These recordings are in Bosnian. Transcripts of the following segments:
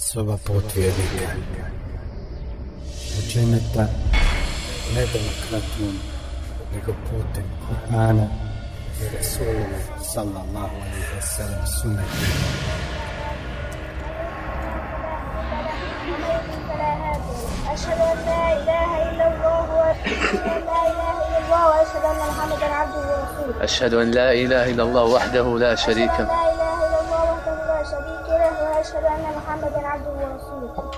Soba potvjednika. Učeneta ne demokratnom, nego putem Kur'ana i Rasulullah sallallahu alaihi wa sallam sunnetu. أشهد أن لا إله إلا الله وأشهد أن لا إله إلا الله وأشهد أن محمدا عبده ورسوله أشهد أن لا إله إلا الله وحده لا شريك له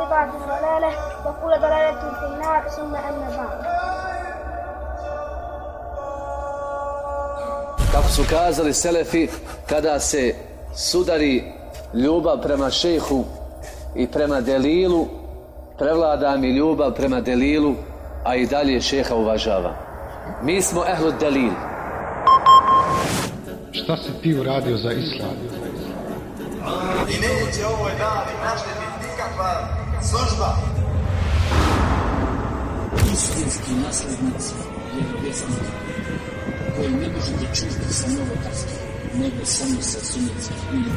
بدعة ضلالة وكل ضلالة في النار ثم أما بعد Kako su kazali Selefi, kada se sudari ljubav prema šehu i prema delilu, prevlada mi ljubav prema delilu, a i dalje šeha uvažava. Mi smo ehlu delil. Šta si ti uradio za islam? I neće ovoj dani naštetiti nikakva služba. istinski naslednici vjerovjesnika koji ne možete čuti sa novotarskih, nego samo sa ili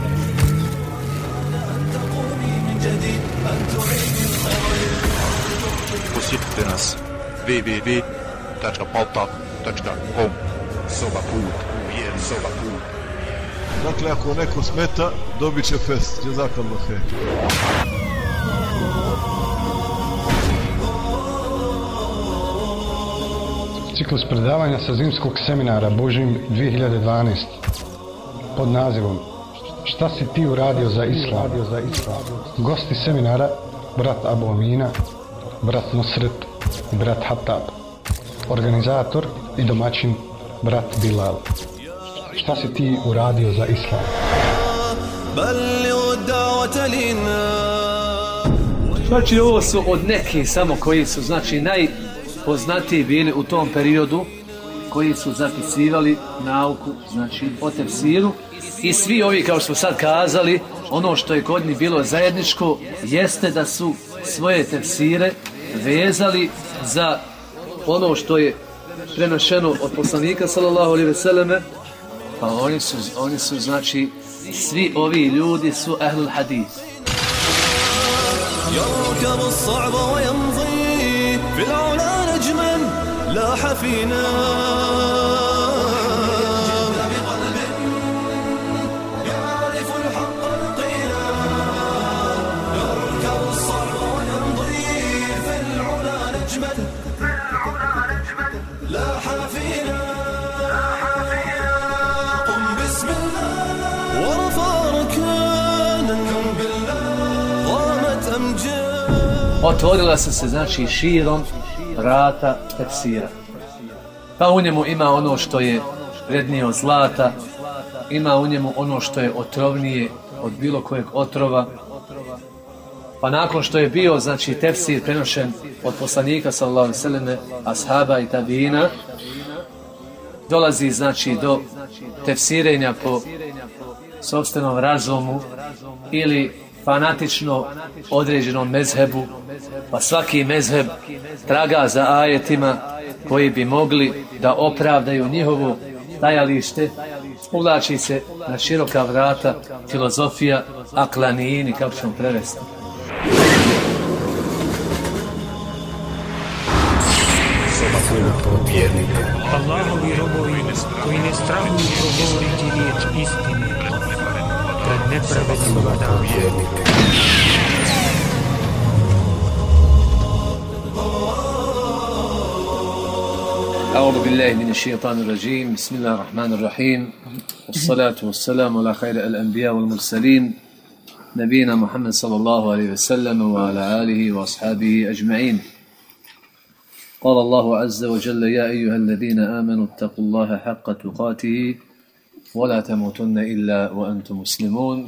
Posjetite nas www.paltak.com Soba put, uvijen soba put. Dakle, ako neko smeta, dobit će fest. Jazakallah khair. ciklus predavanja sa zimskog seminara Božim 2012 pod nazivom Šta si ti uradio za Islam? Gosti seminara, brat Abu Amina, brat Nusret i brat Hatab. Organizator i domaćin, brat Bilal. Šta si ti uradio za Islam? Znači ovo su od neke samo koji su, znači naj, najpoznatiji bili u tom periodu koji su zapisivali nauku znači o tefsiru i svi ovi kao što smo sad kazali ono što je kod njih bilo zajedničko jeste da su svoje tefsire vezali za ono što je prenošeno od poslanika sallallahu alejhi ve selleme pa oni su oni su znači svi ovi ljudi su ahlul hadis يركب الصعب ويمضي في العلا نجما لاح فينا يعرف الحق الصعب في العلا نجما لاح فينا قم بسم الله. ورفع ركانا. بالله قامت أمجاد. Otvorila su se znači širom vrata tefsira. Pa u njemu ima ono što je vrednije od zlata, ima u njemu ono što je otrovnije od bilo kojeg otrova. Pa nakon što je bio znači tefsir prenošen od poslanika sallallahu alejhi ve selleme, ashaba i tabiina, dolazi znači do tefsirenja po sobstvenom razumu ili fanatično određenom mezhebu, pa svaki mezheb traga za ajetima koji bi mogli da opravdaju njihovo stajalište, ulači se na široka vrata filozofija aklanijini, kako ćemo prevesti. Soba potvjednika. Allahovi robovi koji ne strahuju progovoriti riječ istine pred nepravednim Soba أعوذ بالله من الشيطان الرجيم. بسم الله الرحمن الرحيم. والصلاة والسلام على خير الأنبياء والمرسلين نبينا محمد صلى الله عليه وسلم وعلى آله وأصحابه أجمعين. قال الله عز وجل يا أيها الذين آمنوا اتقوا الله حق تقاته ولا تموتن إلا وأنتم مسلمون.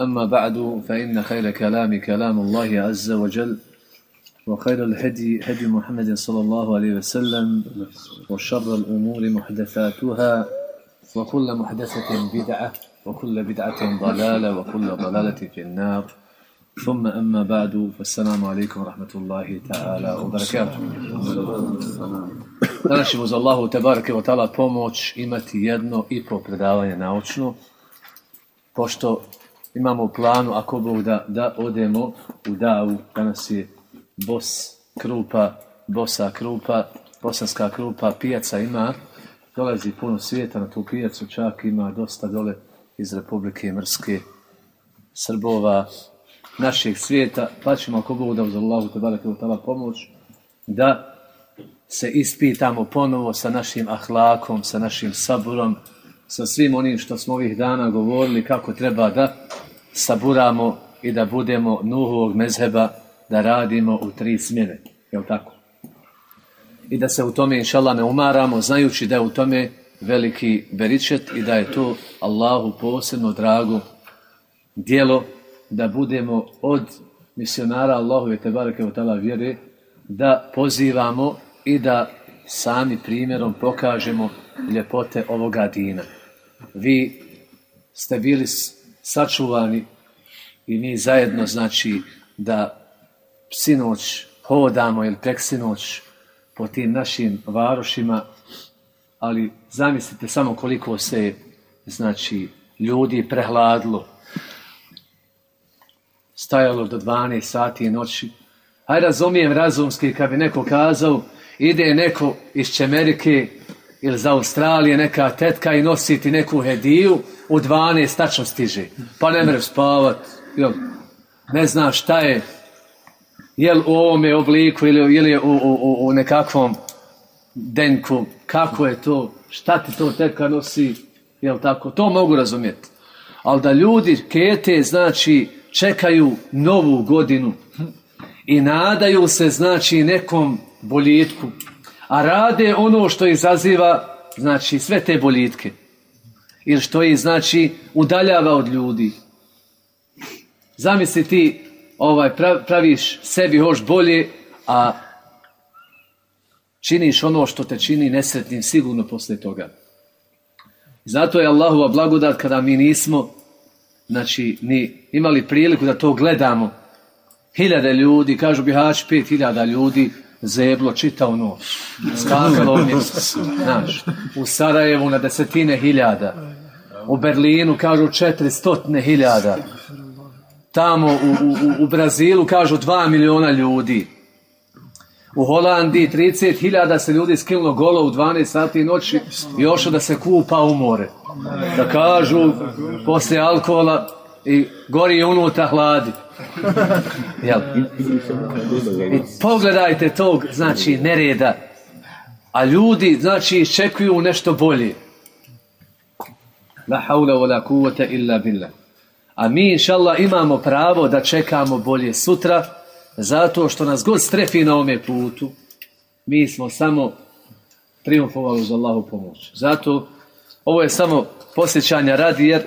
أما بعد فإن خير كلام كلام الله عز وجل. وخير الهدي هدي محمد صلى الله عليه وسلم وشر الأمور محدثاتها وكل محدثة بدعة وكل بدعة ضلالة وكل ضلالة في النار ثم أما بعد فالسلام عليكم ورحمة الله تعالى وبركاته Danas ćemo za Allahu tebareke wa ta'ala pomoć imati jedno i po predavanje naučno, pošto imamo u planu, ako Bog da, da odemo u davu, danas je bos krupa, bosa krupa, bosanska krupa, pijaca ima, dolazi puno svijeta na tu pijacu, čak ima dosta dole iz Republike Mrske, Srbova, našeg svijeta, pa ćemo ako Bog da uz Allahu te barek utala pomoć, da se ispitamo ponovo sa našim ahlakom, sa našim saburom, sa svim onim što smo ovih dana govorili, kako treba da saburamo i da budemo nuhovog mezheba, da radimo u tri smjene. Je tako? I da se u tome, inšala, ne umaramo, znajući da je u tome veliki beričet i da je to Allahu posebno drago dijelo da budemo od misionara Allahove Tebareke u tala vjere da pozivamo i da sami primjerom pokažemo ljepote ovoga dina. Vi ste bili sačuvani i mi zajedno znači da sinoć hodamo ili tek sinoć po tim našim varošima, ali zamislite samo koliko se znači ljudi prehladilo. stajalo do 12 sati noći. Aj razumijem razumski kad bi neko kazao ide neko iz Čemerike ili za Australije neka tetka i nositi neku hediju u 12 tačno stiže. Pa ne mre spavat. Jel, ne zna šta je jel u ovome obliku ili, ili u, u, u, u nekakvom denku, kako je to, šta ti to tetka nosi, jel tako, to mogu razumjeti. Ali da ljudi kete, znači, čekaju novu godinu i nadaju se, znači, nekom boljitku, a rade ono što izaziva, znači, sve te boljitke. Ili što ih, znači, udaljava od ljudi. Zamisli ti, ovaj, praviš sebi još bolje, a činiš ono što te čini nesretnim sigurno posle toga. Zato je Allahova blagodat kada mi nismo znači, ni imali priliku da to gledamo. Hiljade ljudi, kažu Bihać, pet hiljada ljudi, zeblo čitao noć. Skakalo. Znaš, u Sarajevu na desetine hiljada. U Berlinu kažu četiri stotne hiljada. Tamo u, u, u Brazilu kažu 2 miliona ljudi. U Holandiji 30.000 se ljudi skinulo golo u 12 sati noći i još da se kupa u more. Da kažu posle alkohola i gori unutra hladi. Jel? I pogledajte tog, znači, nereda. A ljudi, znači, iščekuju nešto bolje. La haula wa la kuvvete illa billah. A mi, inša Allah, imamo pravo da čekamo bolje sutra, zato što nas god strefi na ome putu, mi smo samo triumfovali uz Allahu pomoć. Zato ovo je samo posjećanja radi, jer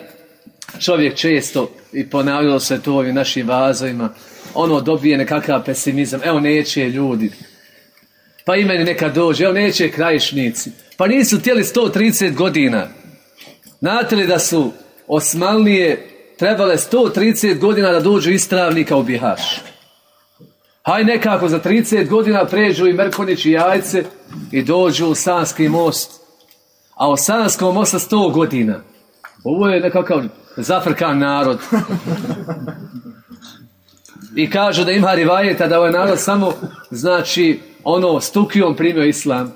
čovjek često, i ponavljalo se to ovim našim vazovima, ono dobije nekakav pesimizam, evo neće ljudi, pa i meni neka dođe, evo neće krajišnici, pa nisu tijeli 130 godina. Znate li da su Osmanlije trebale 130 godina da dođu istravnika u Bihaš? Haj nekako za 30 godina pređu i Merkonić i Jajce i dođu u Sanski most. A o Sanskom mosta 100 godina. Ovo je nekakav zafrkan narod. I kažu da ima rivajeta da ovaj narod samo, znači, ono, stukijom primio islam.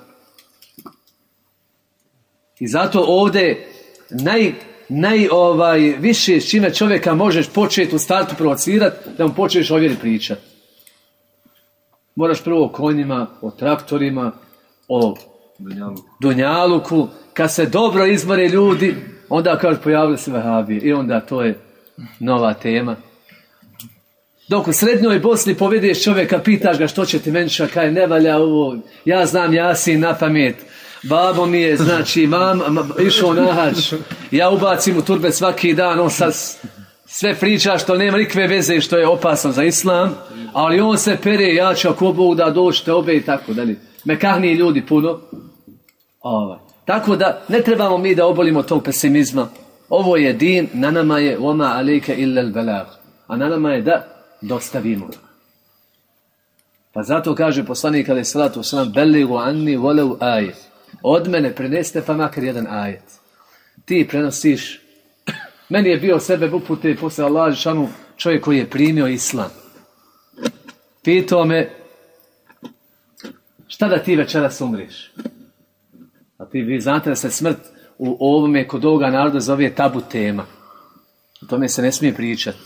I zato ovde naj, naj ovaj, više s čime čovjeka možeš početi u startu provocirati, da mu počneš o vjeri pričati. Moraš prvo o konjima, o traktorima, o Dunjaluku. Kad se dobro izmore ljudi, onda kaže pojavili se vehabije. I onda to je nova tema. Dok u srednjoj Bosni povedeš čovjeka, pitaš ga što će ti menša, kaj ne valja ovo, ja znam jasin na pamet, babo mi je, znači, mam, išao na hač, ja ubacim u turbe svaki dan, on sad sve priča što nema nikve veze što je opasno za islam, ali on se pere, ja ću ako Bog da doćete obe i tako dalje. Mekahni ljudi puno. Ovaj. Tako da ne trebamo mi da obolimo tog pesimizma. Ovo je din, na nama je oma alejke illa belag. A na nama je da dostavimo. Pa zato kaže poslanik ali salatu wasalam beligu anni volev ajet. Od mene preneste pa makar jedan ajet. Ti prenosiš Meni je bio sebe upute posle Allah šanu čovjek koji je primio islam. Pitao me šta da ti večeras umriš? A ti vi znate da se smrt u ovome kod ovoga naroda zove tabu tema. O tome se ne smije pričati.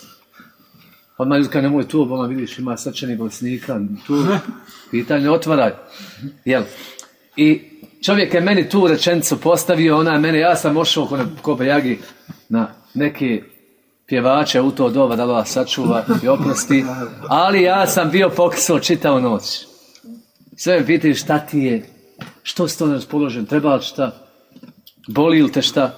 Odmah ljudi kad nemoj tu, bolno vidiš ima srčani bolesnika, tu pitanje otvaraj. Jel? I čovjek je meni tu rečenicu postavio, ona mene, ja sam ošao ko, ko bejagi na neke pjevače u to doba da vas sačuva i oprosti, ali ja sam bio pokisao čitao noć. Sve me pitaju šta ti je, što si to raspoložen, treba li šta, boli li te šta?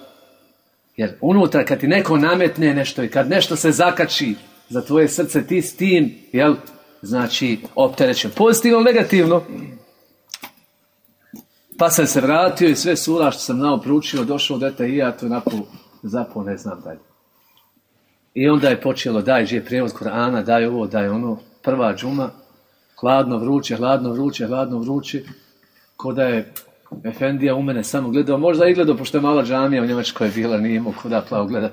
Jer unutra kad ti neko nametne nešto i kad nešto se zakači za tvoje srce, ti s tim, jel, znači, opterećen. Pozitivno, negativno. Pa sam se vratio i sve sura što sam znao proučio, došao do eta i ja to napol zapo ne znam dalje. I onda je počelo, daj, je prijevod Korana, daj ovo, daj ono, prva džuma, hladno vruće, hladno vruće, hladno vruće, ko da je Efendija u mene samo gledao, možda i gledao, pošto je mala džamija u Njemačkoj je bila, nije imao kuda plavo gledat.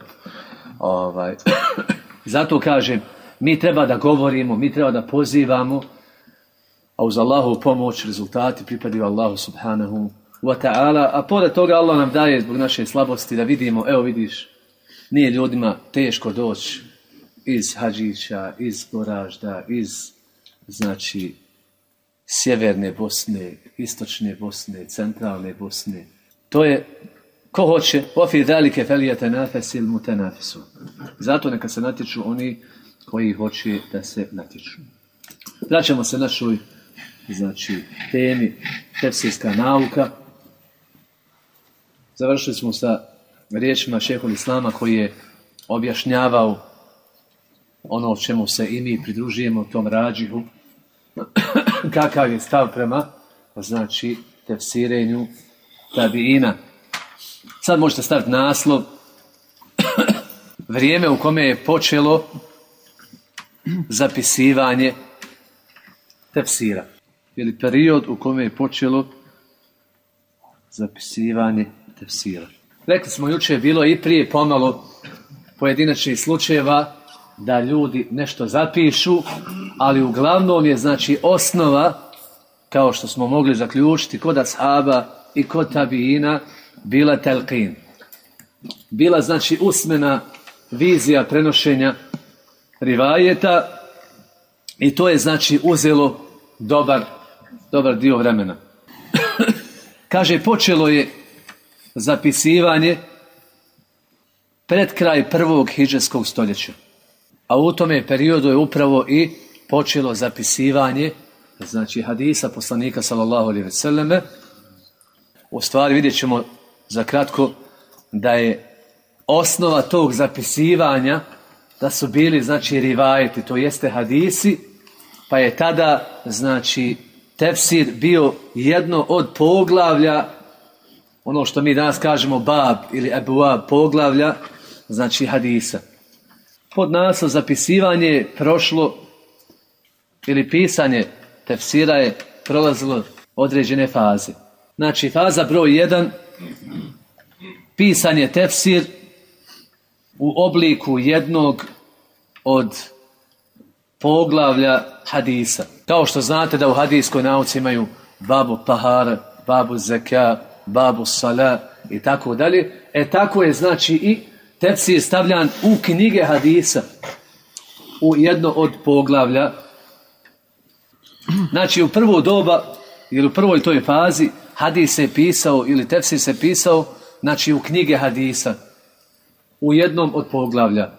Ovaj. Zato kažem, mi treba da govorimo, mi treba da pozivamo, a uz Allahu pomoć rezultati pripadaju Allahu subhanahu wa ta'ala, a pored toga Allah nam daje zbog naše slabosti da vidimo, evo vidiš, nije ljudima teško doći iz Hadžića, iz Goražda, iz, znači, sjeverne Bosne, istočne Bosne, centralne Bosne. To je, ko hoće, ofi dalike felijete nafesil mu nafesu. Zato neka se natječu oni koji hoće da se natječu. Vraćamo se našoj, znači, temi tefsirska nauka. Završili smo sa riječima šehol Islama koji je objašnjavao ono o čemu se i mi pridružujemo tom rađihu, kakav je stav prema, znači, tefsirenju tabiina. Sad možete staviti naslov vrijeme u kome je počelo zapisivanje tefsira. Ili period u kome je počelo zapisivanje tefsira. Rekli smo juče bilo i prije pomalo pojedinačnih slučajeva da ljudi nešto zapišu, ali uglavnom je znači osnova, kao što smo mogli zaključiti kod ashaba i kod tabijina, bila telqin. Bila znači usmena vizija prenošenja rivajeta i to je znači uzelo dobar, dobar dio vremena. Kaže, počelo je zapisivanje pred kraj prvog hiđarskog stoljeća. A u tome periodu je upravo i počelo zapisivanje znači hadisa poslanika sallallahu alaihi ve selleme. U stvari vidjet ćemo za kratko da je osnova tog zapisivanja da su bili znači rivajeti, to jeste hadisi, pa je tada znači tefsir bio jedno od poglavlja ono što mi danas kažemo bab ili ebuab poglavlja, znači hadisa. Pod naslov zapisivanje prošlo ili pisanje tefsira je prolazilo određene faze. Znači faza broj 1 pisanje tefsir u obliku jednog od poglavlja hadisa. Kao što znate da u hadijskoj nauci imaju babu pahara, babu zeka, babu sala i tako dalje. E tako je znači i tefsir stavljan u knjige hadisa u jedno od poglavlja. Znači u prvo doba ili u prvoj toj fazi hadis se pisao ili tefsir se pisao znači u knjige hadisa u jednom od poglavlja.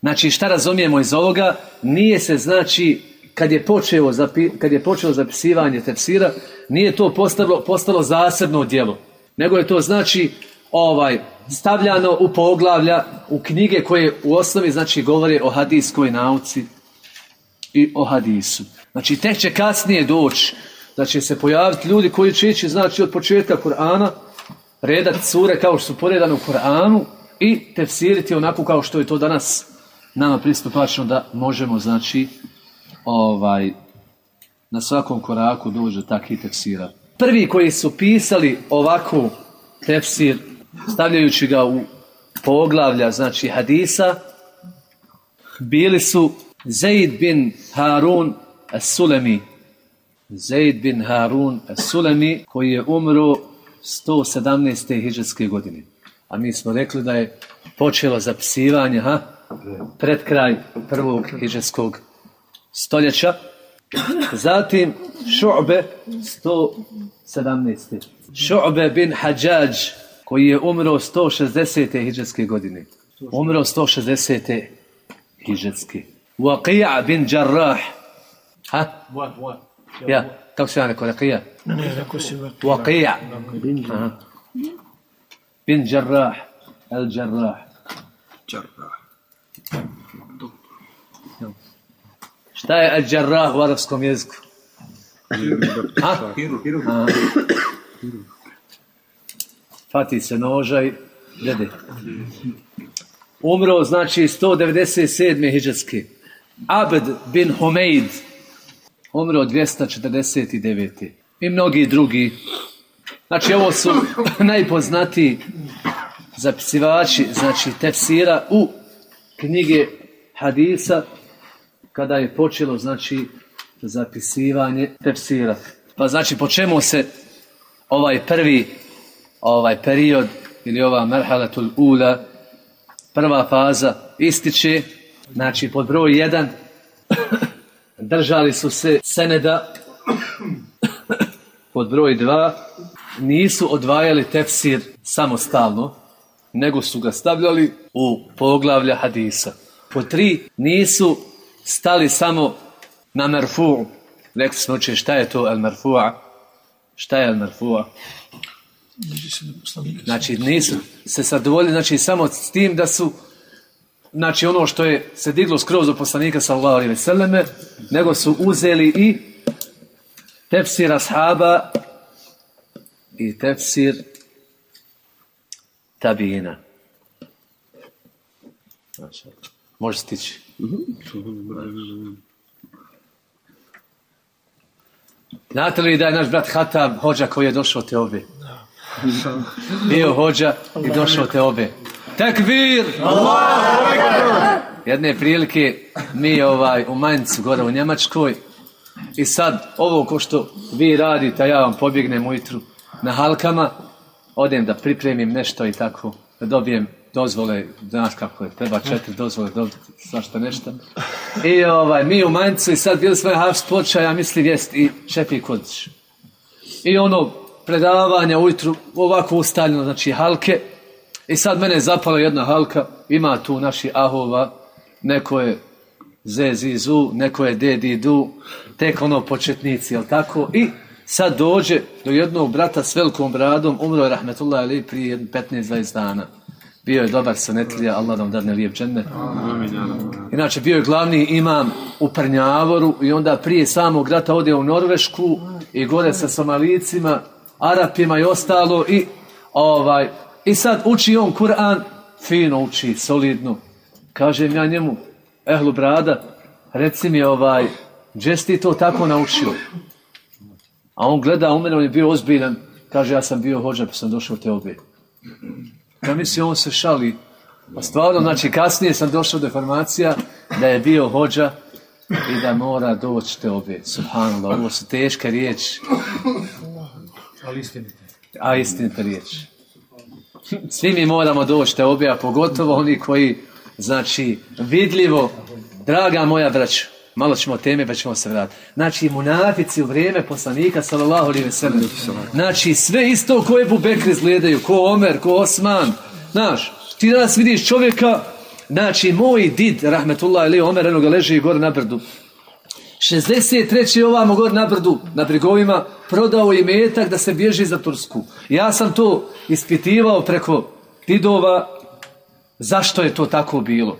Znači, šta razumijemo iz ovoga? Nije se, znači, kad je počeo, zapi, kad je počeo zapisivanje tefsira, nije to postalo, postalo zasebno djelo. Nego je to, znači, ovaj stavljano u poglavlja, u knjige koje u osnovi, znači, govore o hadijskoj nauci i o hadisu. Znači, tek će kasnije doći da će se pojaviti ljudi koji će ići, znači, od početka Kur'ana, redat sure kao što su poredane u Kur'anu i tefsiriti onako kao što je to danas nama pristupačno da možemo, znači, ovaj, na svakom koraku dođe takvi tefsira. Prvi koji su pisali ovako tefsir, stavljajući ga u poglavlja, znači hadisa, bili su Zaid bin Harun as-Sulemi. Zaid bin Harun as-Sulemi koji je umro 117. hijđarske godine. A mi smo rekli da je počelo zapisivanje ha? pred kraj prvog hijđarskog stoljeća. Zatim Šu'be 117. Šu'be bin Hadžađ koji je umro 160. hijđarske godine. Umro 160. hijđarske. Waqija bin Jarrah. Ha? Ja, kako se ja neko Waqija? Ne, rekao si Waqija. Aha. Bin Jarrah. El Jarrah. Jarrah. Šta je El Jarrah u arabskom jeziku? Ha? Aha. Fati se noža i glede. Umro, znači, 197. hijđarski. Abd bin Humeid. Umro 249. I mnogi drugi. Znači, ovo su najpoznatiji zapisivači, znači, tefsira u knjige hadisa kada je počelo, znači, zapisivanje tefsira. Pa znači, po čemu se ovaj prvi ovaj period ili ova merhalatul ula prva faza ističe? Znači pod broj 1 držali su se seneda. Pod broj 2 nisu odvajali tefsir samostalno nego su ga stavljali u poglavlja hadisa. Po 3 nisu stali samo na merfu rekli smo će šta je to al merfu'a? Šta je al merfu'a? Znači, nisu se zadovoljili, znači, samo s tim da su, znači, ono što je se diglo skroz do poslanika, sallallahu alaihi ve selleme, nego su uzeli i tefsir ashaba i tefsir tabina. Znači, može stići. Znate li da je naš brat Hatab, hođa koji je došao te obje? bio hođa i došao te obe. Takbir! Jedne prilike mi ovaj u Mainzu gore u Njemačkoj i sad ovo ko što vi radite, ja vam pobjegnem ujutru na halkama, odem da pripremim nešto i tako, da dobijem dozvole, znaš kako je, treba četiri dozvole dobiti, svašta nešto. I ovaj, mi u Manjcu i sad bili smo je Havs poča, ja mislim, jest i Čepi Kodić. I ono, predavanja ujutru ovako ustaljeno, znači halke. I sad mene je zapala jedna halka, ima tu naši ahova, neko je zezizu, neko je dedidu, tek ono početnici, jel tako? I sad dođe do jednog brata s velikom bradom, umro je Rahmetullah Ali prije 15-20 dana. Bio je dobar sanetlija, Allah da mu dadne lijep džene. Inače, bio je glavni imam u Prnjavoru i onda prije samog rata ode u Norvešku i gore sa Somalicima, Arapima i ostalo i ovaj i sad uči on Kur'an fino uči, solidno. Kažem ja njemu, ehlu brada, reci mi ovaj, gdje si to tako naučio? A on gleda u mene, on je bio ozbiljan, kaže ja sam bio hođa pa sam došao te obje. Ja mislim, on se šali. A stvarno, znači, kasnije sam došao do informacija da je bio hođa i da mora doći te obje. Subhanallah, ovo su teške riječi. Ali istinite. A istinite riječ. Svi mi moramo doći te obja, pogotovo oni koji, znači, vidljivo, draga moja braća, malo ćemo teme, pa ćemo se vratiti. Znači, munafici u vrijeme poslanika, sallallahu alaihi ve sellem, znači, sve isto koje bu Bekri izgledaju, ko Omer, ko Osman, znaš, ti danas vidiš čovjeka, Znači, moj did, rahmetullah ili Omer, eno ga leži gore na brdu. 63. ovamo gore na brdu, na brigovima, prodao je metak da se bježi za Tursku. Ja sam to ispitivao preko didova, zašto je to tako bilo.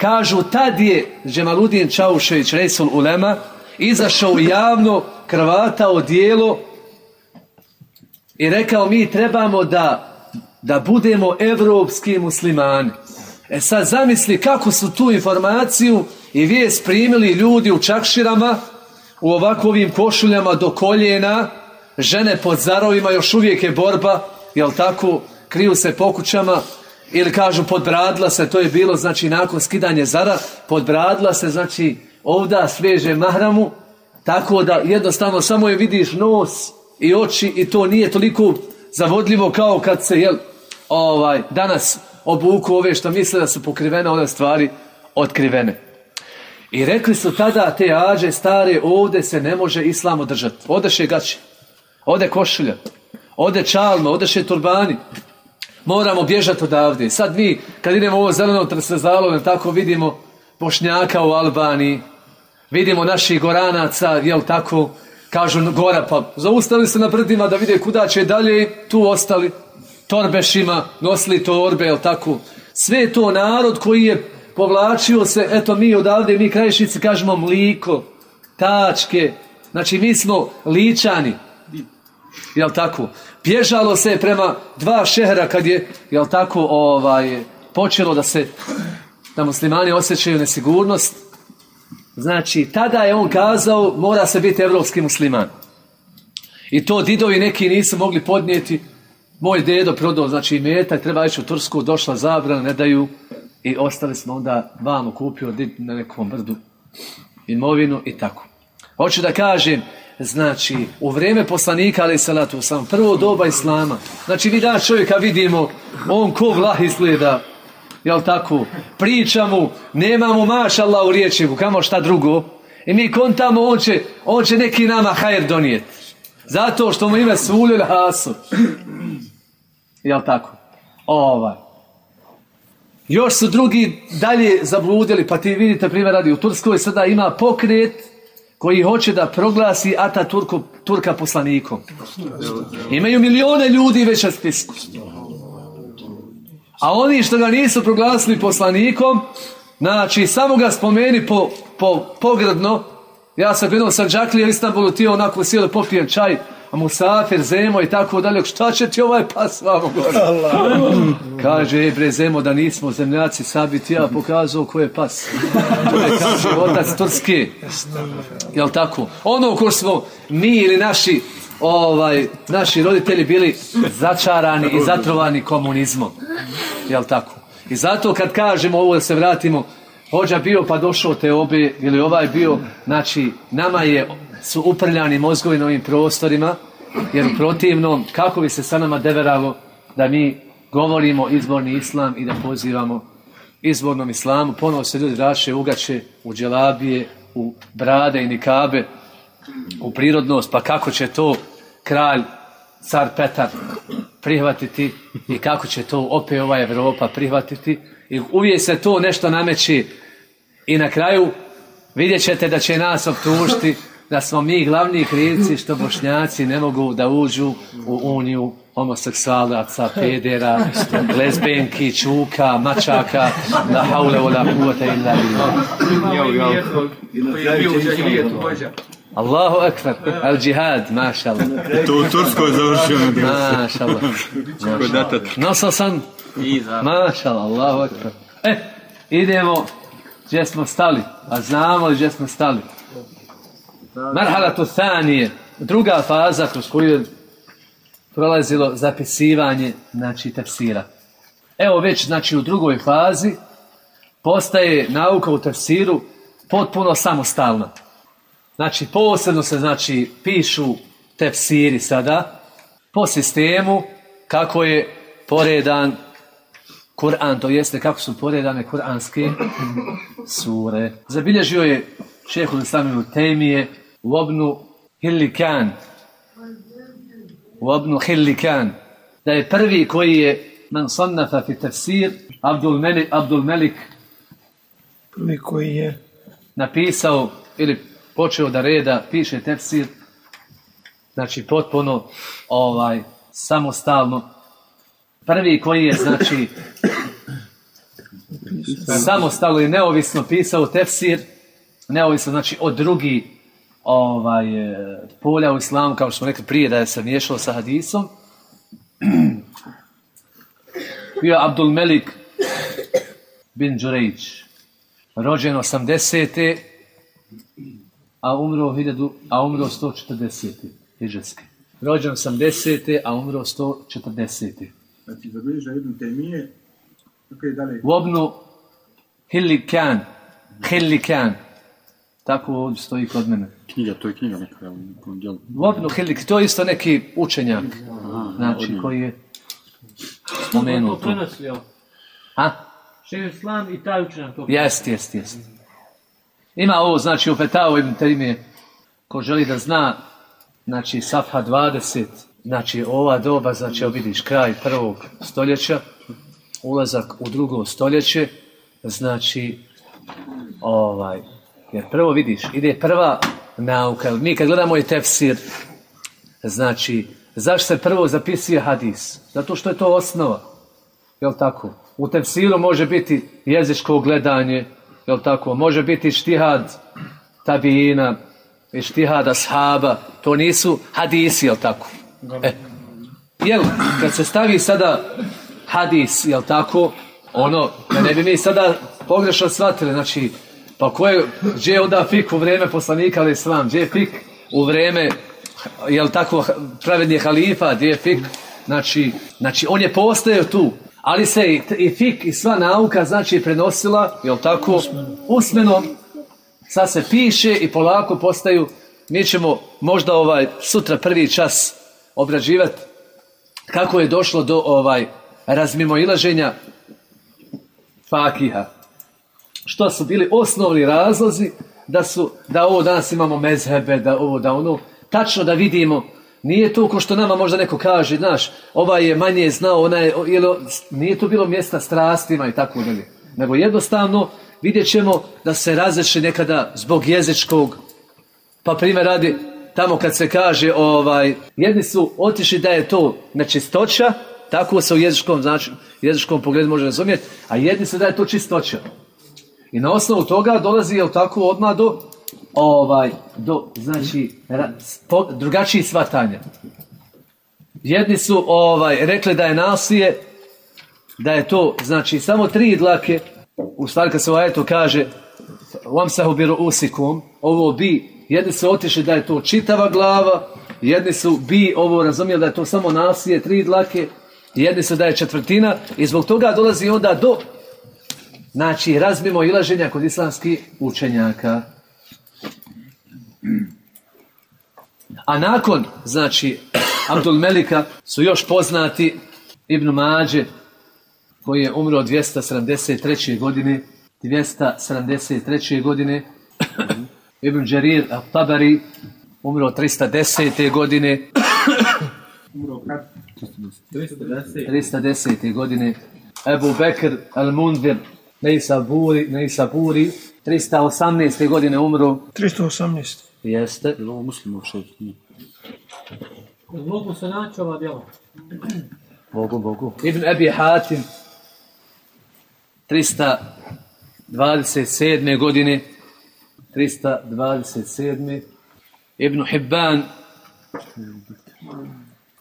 Kažu, tad je Džemaludin Čaušević, Resul Ulema, izašao javno, krvatao dijelo i rekao, mi trebamo da, da budemo evropski muslimani. E sad zamisli kako su tu informaciju i vijest primili ljudi u čakširama, u ovakvim košuljama do koljena, žene pod zarovima, još uvijek je borba, jel tako, kriju se po kućama, ili kažu podbradla se, to je bilo, znači, nakon skidanje zara, podbradla se, znači, ovda sveže mahramu, tako da jednostavno samo je vidiš nos i oči i to nije toliko zavodljivo kao kad se, jel, ovaj, danas obuku ove što misle da su pokrivene one stvari otkrivene. I rekli su tada te ađe stare, ovde se ne može islam održati. Odeše gaće, ode košulja, ode čalma, odeše turbani. Moramo bježati odavde. Sad mi, kad idemo ovo zeleno trsezalo, tako vidimo Bošnjaka u Albaniji, vidimo naših goranaca, jel tako, kažu gora, pa zaustali se na brdima da vide kuda će dalje, tu ostali torbešima, nosili torbe, jel tako? Sve to narod koji je povlačio se, eto mi odavde, mi krajišnici kažemo mliko, tačke, znači mi smo ličani, jel tako? Bježalo se prema dva šehera kad je, jel tako, ovaj, počelo da se, da muslimani osjećaju nesigurnost, znači tada je on kazao, mora se biti evropski musliman. I to didovi neki nisu mogli podnijeti, moj dedo prodao, znači metak, treba ići u Tursku, došla zabrana, ne daju, i ostali smo onda vamo kupio na nekom brdu imovinu i tako. Hoću da kažem, znači, u vrijeme poslanika, ali salatu sam, prvo doba islama, znači vi da čovjeka vidimo, on ko vlah izgleda, jel tako, Priča mu, nema mu mašallah u riječniku, kamo šta drugo, i mi kontamo, on će, on će neki nama hajer donijeti. Zato što mu ime na Hasu. Jel tako? Ovaj. Još su drugi dalje zabludili, pa ti vidite primjer radi u Turskoj sada ima pokret koji hoće da proglasi Ata Turku, Turka poslanikom. Imaju milione ljudi već na spisku. A oni što ga nisu proglasili poslanikom, znači samo ga spomeni po, po pogradno, ja sam gledao sa Džaklije u Istanbulu, ti onako sjeli popijem čaj, Musafir, Zemo i tako dalje, šta će ti ovaj pas vamo gore? kaže, e, bre, Zemo, da nismo zemljaci, sad bi ti ja pokazao ko je pas. To je, kaže, otac Turske. Jel tako? Ono ko smo mi ili naši ovaj, naši roditelji bili začarani i zatrovani komunizmom. Jel tako? I zato kad kažemo ovo da se vratimo, hođa bio pa došao te obe ili ovaj bio, znači nama je su uprljani mozgovi na ovim prostorima, jer u protivnom, kako bi se sa nama deveralo da mi govorimo izborni islam i da pozivamo izbornom islamu, ponovo se ljudi raše ugače u dželabije, u brade i nikabe, u prirodnost, pa kako će to kralj, car Petar prihvatiti i kako će to opet ova Evropa prihvatiti? I uvijek se to nešto nameći i na kraju vidjet ćete da će nas optužiti da smo mi glavni krivci što bošnjaci ne mogu da uđu u uniju homoseksualaca, pedera, lesbenki, čuka, mačaka, la haule o la kuvata illa Allahu akbar, al džihad, maša Allah. To u Turskoj završio. Maša Allah. Nosao sam, maša Allah, Allahu akbar. E, idemo gdje smo stali, a znamo gdje smo stali. Marhala to druga faza kroz koju je prolazilo zapisivanje, znači, tefsira. Evo već, znači, u drugoj fazi postaje nauka u tefsiru potpuno samostalna. Znači, posebno se, znači, pišu tefsiri sada po sistemu kako je poredan Kur'an, to jeste kako su poredane kuranske sure. Zabilježio je šehu Islaminu Temije obnu Hillikan. Da je prvi koji je man sannafa fi tafsir Abdul Melik, Abdul Melik Prvi koji je napisao ili počeo da reda, piše tefsir, znači potpuno ovaj samostalno. Prvi koji je, znači, samostalno i neovisno pisao tefsir, neovisno, znači, od drugi ovaj, e, polja u islamu, kao što smo rekli prije, da je se miješao sa hadisom, bio Abdul Melik bin Đurejić, rođen 80. a umro 1000, a umro 140. Hidžetski. Rođen 80. a umro 140. Znači, zabliža Ibn Temije, ok, dalje. U obnu Hillikan, Hillikan, tako ovdje stoji kod mene. Knjiga, to je knjiga neka, jel, u djelu. U obnu Hillik, to je isto neki učenjak, znači odlično. koji je spomenuo To to. prenosi, jel? A? Šehr Islam i taj učenjak to Jest, jest, jest. Ima ovo, znači, u Fetavu Ibn Taymije, ko želi da zna, znači, Safha 20, znači, ova doba, znači, evo vidiš, kraj prvog stoljeća, ulazak u drugo stoljeće, znači, ovaj, jer prvo vidiš, ide prva nauka, mi kad gledamo i tefsir, znači, zašto se prvo zapisuje hadis? Zato što je to osnova. Jel tako? U tefsiru može biti jezičko gledanje, jel tako? Može biti štihad tabijina štihad ashaba. To nisu hadisi, jel tako? E, jel, kad se stavi sada hadis, jel tako? Ono, da ne bi mi sada pogrešno shvatili, znači, pa ko je, gdje je onda fik u vrijeme poslanika, ali islam, gdje je fik u vrijeme, jel tako, pravednije halifa, gdje je fik, znači, znači, on je postojao tu, ali se i, i fik i sva nauka, znači, prenosila, jel tako, usmeno, sad se piše i polako postaju, mi ćemo možda ovaj sutra prvi čas obrađivati kako je došlo do ovaj razmimoilaženja fakiha. Što su bili osnovni razlozi da su da ovo danas imamo mezhebe, da ovo da ono tačno da vidimo Nije to ko što nama možda neko kaže, znaš, ovaj je manje znao, ona je, ili, nije to bilo mjesta strastima i tako dalje. Nego jednostavno vidjet ćemo da se razreši nekada zbog jezičkog, pa primjer radi, tamo kad se kaže, ovaj, jedni su otišli da je to nečistoća, tako se u jezičkom, znači, jezičkom pogledu može razumjeti, a jedni su da je to čistoća. I na osnovu toga dolazi, jel tako, odmah do, ovaj, do, znači, ra, po, drugačiji svatanja. Jedni su, ovaj, rekli da je nasilje, da je to, znači, samo tri dlake, u stvari kad se u ajetu kaže, Wamsahu biru usikum, ovo bi, jedni su otišli da je to čitava glava, jedni su bi ovo razumijeli da je to samo nasilje, tri dlake, jedni su da je četvrtina i zbog toga dolazi onda do znači razmimo ilaženja kod islamskih učenjaka. A nakon, znači, Abdul Melika su još poznati Ibn Mađe, koji je umro 273. godine, 273. godine, Ibn Đarir al-Tabari, umro 310. godine, Umro kad? 310. 310. godine, Ebu Bekr al-Mundir, Neisaburi, Neisaburi, 318. godine umro, 318. jeste, Je li ovo muslimov šef? Nije. Mogu se naći ova djela. Bogu, Bogu. Ibn Abi Hatim, 327. godine, 327. Ibn Hibban,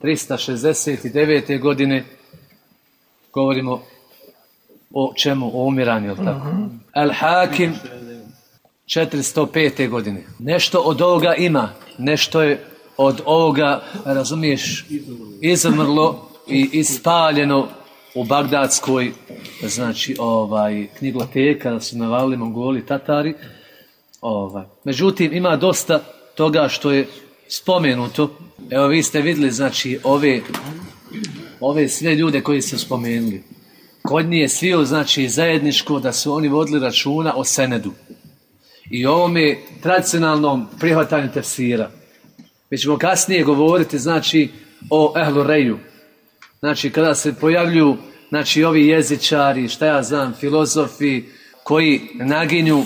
369. godine, govorimo o čemu? O umiranju, jel tako? Al Hakim, 405. godine. Nešto od ovoga ima, nešto je od ovoga, razumiješ, izumrlo i ispaljeno u Bagdadskoj, znači, ovaj, knjigoteka, da su navalili Mongoli, Tatari. Ovaj. Međutim, ima dosta toga što je spomenuto. Evo, vi ste vidjeli, znači, ove, ove sve ljude koji su spomenuli. Kod nje svio, znači, zajedničko da su oni vodili računa o Senedu. I ovome tradicionalnom prihvatanju tefsira. Mi ćemo kasnije govoriti, znači, o Ehlu Reju. Znači, kada se pojavljuju, znači, ovi jezičari, šta ja znam, filozofi, koji naginju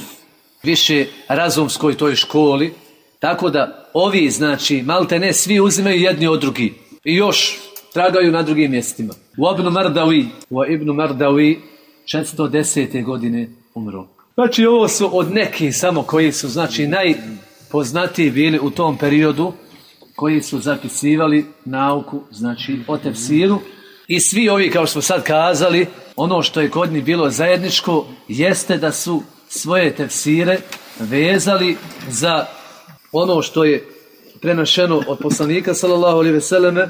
više razumskoj toj školi, tako da ovi, znači, malte ne, svi uzimaju jedni od drugi i još tragaju na drugim mjestima. U Abnu Mardawi, u Ibnu Mardawi, 410. godine umro. Znači, ovo su od nekih samo koji su, znači, najpoznatiji bili u tom periodu, koji su zapisivali nauku, znači, o tefsiru. I svi ovi, kao što smo sad kazali, ono što je kod njih bilo zajedničko, jeste da su svoje tefsire vezali za ono što je prenašeno od poslanika sallallahu alejhi ve selleme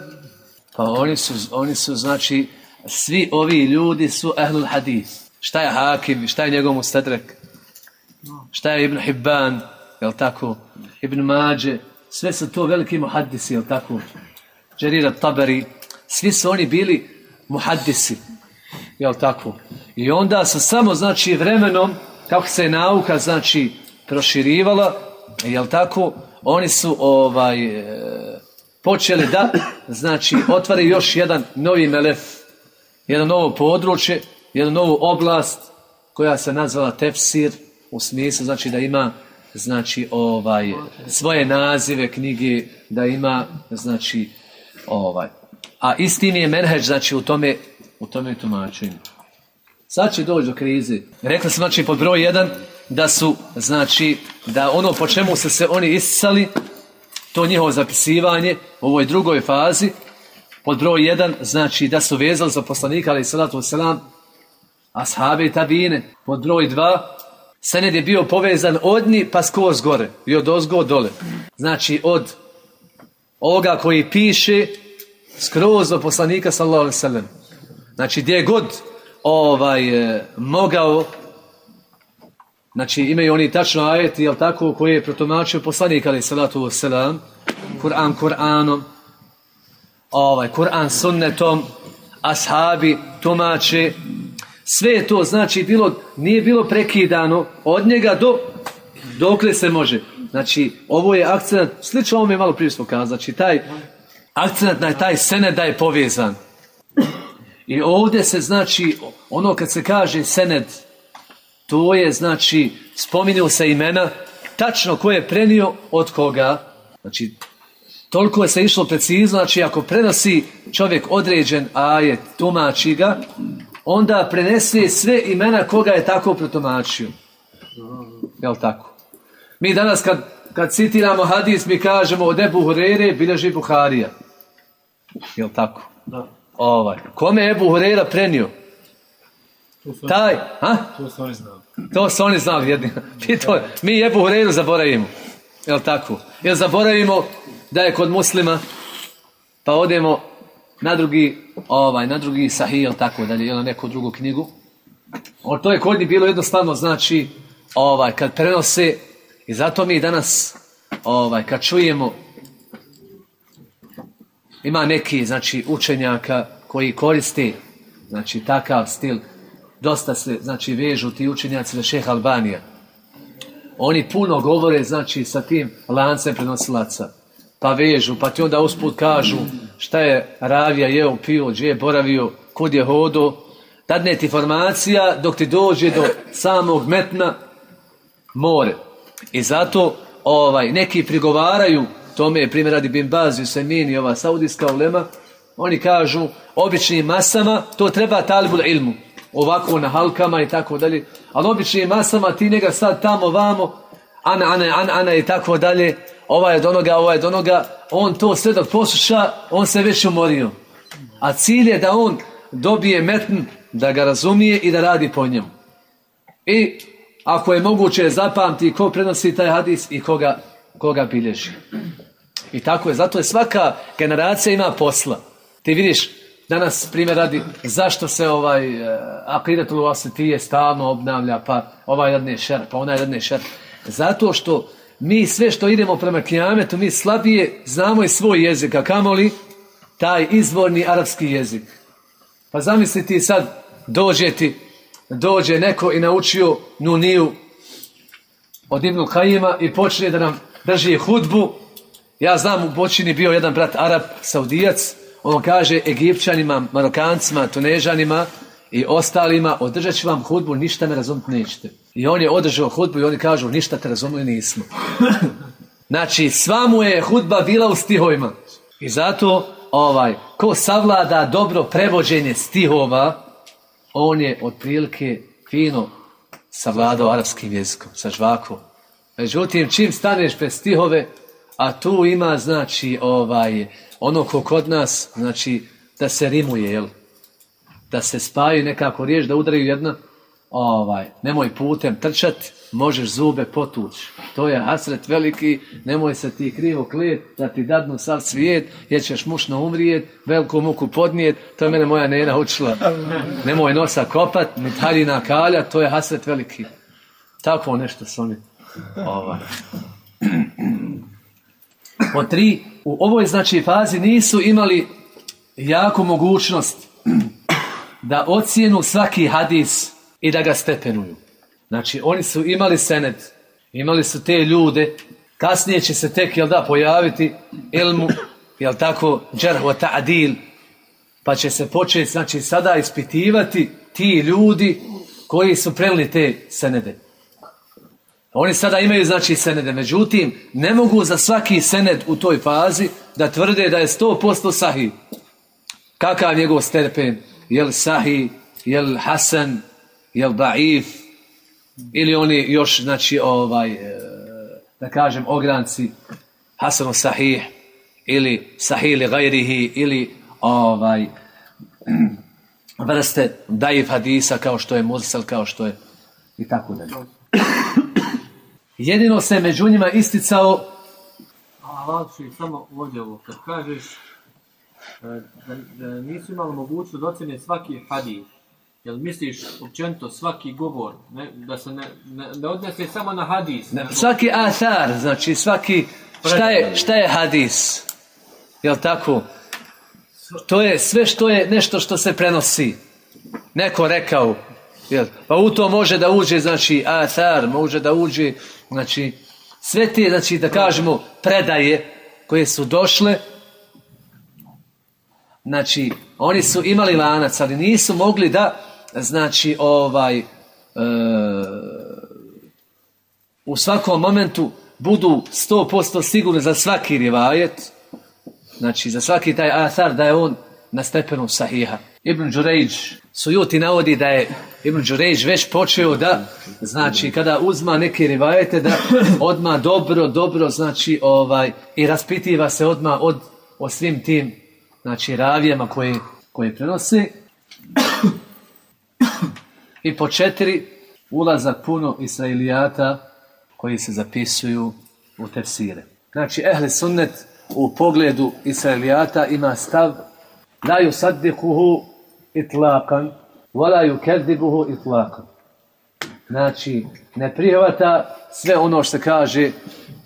pa oni su oni su znači svi ovi ljudi su ehlul hadis. Šta je Hakim šta je njegov mustadrak? Šta je Ibn Hibban je tako? Ibn Mađe sve su to veliki muhaddisi je tako? Džerira tabari svi su oni bili muhaddisi je tako? I onda su samo znači vremenom kako se nauka znači proširivala je tako? Oni su ovaj e, počeli da znači otvore još jedan novi melef jedno novo područje jednu novu oblast koja se nazvala tefsir u smislu znači da ima znači ovaj svoje nazive knjige da ima znači ovaj. A istini je menheđ znači u tome u tome tumačenju. Sad će doći do krize. Rekli smo znači pod broj 1 da su, znači, da ono po čemu se se oni iscali, to njihovo zapisivanje u ovoj drugoj fazi, pod broj 1, znači da su vezali za poslanika, ali salatu wasalam, ashabe i tabine. Pod broj 2, sened je bio povezan od njih pa skroz gore i od ozgo dole. Znači od ovoga koji piše skroz do poslanika sallallahu alaihi sallam. Znači gdje god ovaj eh, mogao Znači imaju oni tačno ajeti, jel tako, koje je protomačio poslanik, ali salatu selam, Kur'an Kur'anom, ovaj, Kur'an sunnetom, ashabi, tumače, sve je to, znači, bilo, nije bilo prekidano od njega do, dokle se može. Znači, ovo je akcent, slično ovo mi je malo prije smo kazali, znači, taj akcent na taj sened da je povezan. I ovdje se, znači, ono kad se kaže sened, To je, znači, spominio se imena, tačno ko je prenio od koga. Znači, toliko je se išlo precizno, znači, ako prenosi čovjek određen ajet, tumači ga, onda prenese sve imena koga je tako protumačio. Jel tako? Mi danas kad, kad citiramo hadis, mi kažemo od Ebu Hurere bilježi Buharija. Jel tako? Da. Ovaj. Kome je Ebu Hurera prenio? Taj, ha? To oni znali. To su oni znali jedni. Pito, mi Ebu Hureyru zaboravimo. Jel tako? Jel zaboravimo da je kod muslima pa odemo na drugi ovaj, na drugi sahih, jel tako dalje, jel na neku drugu knjigu. O, to je kod njih bilo jednostavno, znači, ovaj, kad prenose, i zato mi danas, ovaj, kad čujemo, ima neki, znači, učenjaka koji koriste, znači, takav stil, dosta se, znači, vežu ti učenjaci za šeha Albanija. Oni puno govore, znači, sa tim lancem prenosilaca. Pa vežu, pa ti onda usput kažu šta je ravija jeo, pio, gdje je boravio, kud je hodo. Dadne ti informacija dok ti dođe do samog metna more. I zato ovaj neki prigovaraju tome je primjer radi Bin Bazi, i ova saudijska ulema, oni kažu običnim masama to treba talibul ilmu ovako na halkama i tako dalje. Ali običnim masama ti njega sad tamo vamo, ana, ana, ana, ana i tako dalje, ovaj je donoga, ova ovaj je donoga, on to sve dok posluša, on se već umorio. A cilj je da on dobije metn, da ga razumije i da radi po njemu. I ako je moguće zapamti ko prenosi taj hadis i koga, koga bilježi. I tako je, zato je svaka generacija ima posla. Ti vidiš, danas primjer radi zašto se ovaj eh, uh, akidatul vasitije stalno obnavlja pa ovaj jedne šer pa onaj jedne šer zato što mi sve što idemo prema kijametu mi slabije znamo i svoj jezik a kamoli taj izvorni arapski jezik. Pa zamisli ti sad dođe ti dođe neko i naučio nuniju od Ibnu Kajima i počne da nam drži hudbu. Ja znam u Bočini bio jedan brat Arab, Saudijac on kaže Egipćanima, Marokancima, Tunežanima i ostalima, održat ću vam hudbu, ništa me razumiti nećete. I on je održao hudbu i oni kažu, ništa te razumili nismo. Znači, sva mu je hudba bila u stihovima. I zato, ovaj, ko savlada dobro prevođenje stihova, on je otprilike fino savladao arapskim jezikom, sa žvakom. Međutim, čim staneš pred stihove, a tu ima, znači, ovaj, ono ko kod nas, znači, da se rimuje, jel? Da se spaju nekako riješ, da udaraju jedna, ovaj, nemoj putem trčat, možeš zube potuć. To je hasret veliki, nemoj se ti krivo klijet, da ti dadnu sav svijet, jer ćeš mušno umrijet, veliku muku podnijet, to je mene moja nena učila. Nemoj nosa kopat, ni taljina kalja, to je hasret veliki. Tako nešto su oni. Ovaj. Po tri, u ovoj znači fazi nisu imali jaku mogućnost da ocijenu svaki hadis i da ga stepenuju. Znači, oni su imali senet, imali su te ljude, kasnije će se tek, jel da, pojaviti ilmu, jel tako, džerhu ta'adil, pa će se početi, znači, sada ispitivati ti ljudi koji su prelili te senede. Oni sada imaju, znači, senede, međutim, ne mogu za svaki sened u toj fazi da tvrde da je 100% sahih. Kakav njegov stepen? Jel Je Jel hasan? Jel daif? ili oni još, znači, ovaj, e, da kažem, ogranci Hasanu Sahih ili Sahih ili Gajrihi ili ovaj, vrste daif hadisa kao što je Mursal, kao što je i tako dalje. Jedino se među njima isticao A Valči, samo ovdje ovo, kad kažeš e, da, da nisu imali mogućnost da ocjene svaki hadis, Jel misliš općenito svaki govor, ne, da se ne, ne, ne odnese samo na hadis? Ne, svaki athar, znači svaki, šta je, šta je hadis? Jel tako? To je sve što je nešto što se prenosi. Neko rekao, jel? pa u to može da uđe, znači, athar, može da uđe, znači, sve te, znači, da kažemo, predaje koje su došle, znači, oni su imali lanac, ali nisu mogli da, znači ovaj e, u svakom momentu budu 100% sigurni za svaki rivajet znači za svaki taj athar da je on na stepenu sahiha. Ibn Đurejđ sujuti navodi da je Ibn Đurejđ već počeo da znači kada uzma neke rivajete da odma dobro dobro znači ovaj i raspitiva se odma od o svim tim znači ravijama koje koje prenose I po četiri, ulazak puno israilijata koji se zapisuju u tefsire. Znači, ehli sunnet u pogledu israilijata ima stav la ju saddikuhu itlakan, wala ju kerdibuhu itlakan. Znači, ne prihvata sve ono što kaže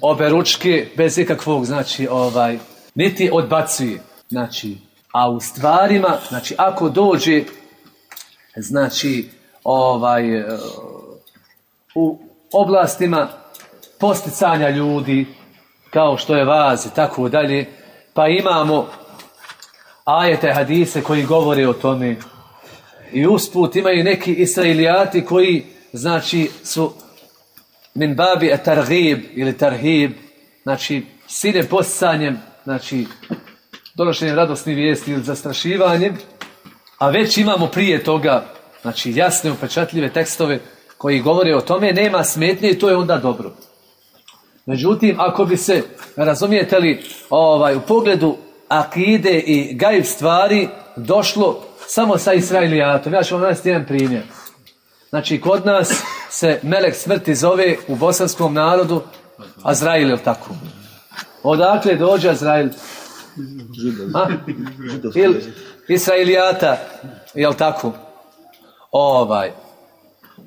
obe ručke bez ikakvog, znači, ovaj, niti odbacuje. Znači, a u stvarima, znači, ako dođe, znači, ovaj u oblastima posticanja ljudi kao što je vazi, tako dalje pa imamo ajete hadise koji govore o tome i usput imaju neki israilijati koji znači su min babi e targhib ili tarhib znači sine posanjem, znači donošenjem radosnih vijesti ili zastrašivanjem a već imamo prije toga znači jasne, upečatljive tekstove koji govore o tome, nema smetnje i to je onda dobro. Međutim, ako bi se, razumijete li, ovaj, u pogledu akide i gajb stvari došlo samo sa Israilijatom. Ja ću vam navesti jedan primjer. Znači, kod nas se melek smrti zove u bosanskom narodu Azrail, ili tako? Odakle dođe Azrail? Ili Israilijata, jel tako? ovaj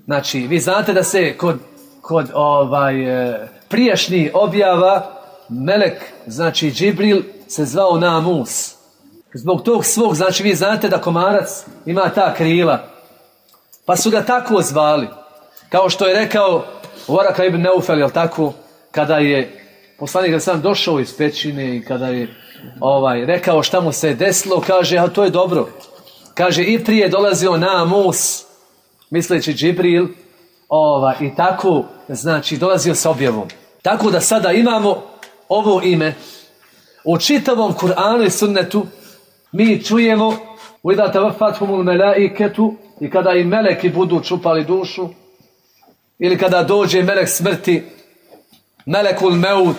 znači vi znate da se kod kod ovaj eh, prijašnji objava melek znači Džibril se zvao Namus. Zbog tog svog znači vi znate da komarac ima ta krila. Pa su ga tako zvali. Kao što je rekao Varaka ibn Neufel jel tako? Kada je poslanik sam došao iz pećine i kada je ovaj rekao šta mu se desilo kaže a to je dobro. Kaže, i prije dolazio Namus, misleći Džibril, ovaj, i tako, znači, dolazio sa objavom. Tako da sada imamo ovo ime u čitavom Kur'anu i sunnetu mi čujemo u idata vafathumul melaiketu i kada i meleki budu čupali dušu ili kada dođe melek smrti melekul meut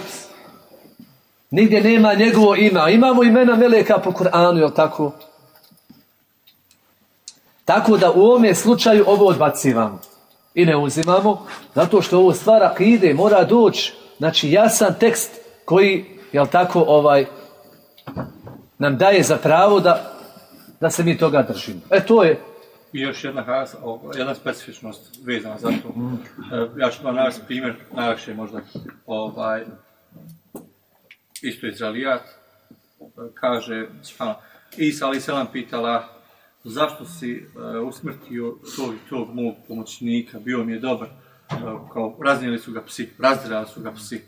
nigdje nema njegovo ima imamo imena meleka po Kur'anu je tako? Tako da u ovome slučaju ovo odbacivamo i ne uzimamo zato što ovo stvara akide mora doći znači jasan tekst koji jel tako ovaj nam daje za pravo da da se mi toga držimo. E to je I još jedna, has, jedna specifičnost vezana za to. E, ja ću vam navesti primjer, najlakše možda, ovaj, isto Izraelijat, e, kaže, ono, Isa ali selam pitala, zašto si uh, usmrtio tog, tog mog pomoćnika, bio mi je dobar, uh, kao raznijeli su ga psi, razdirali su ga psi.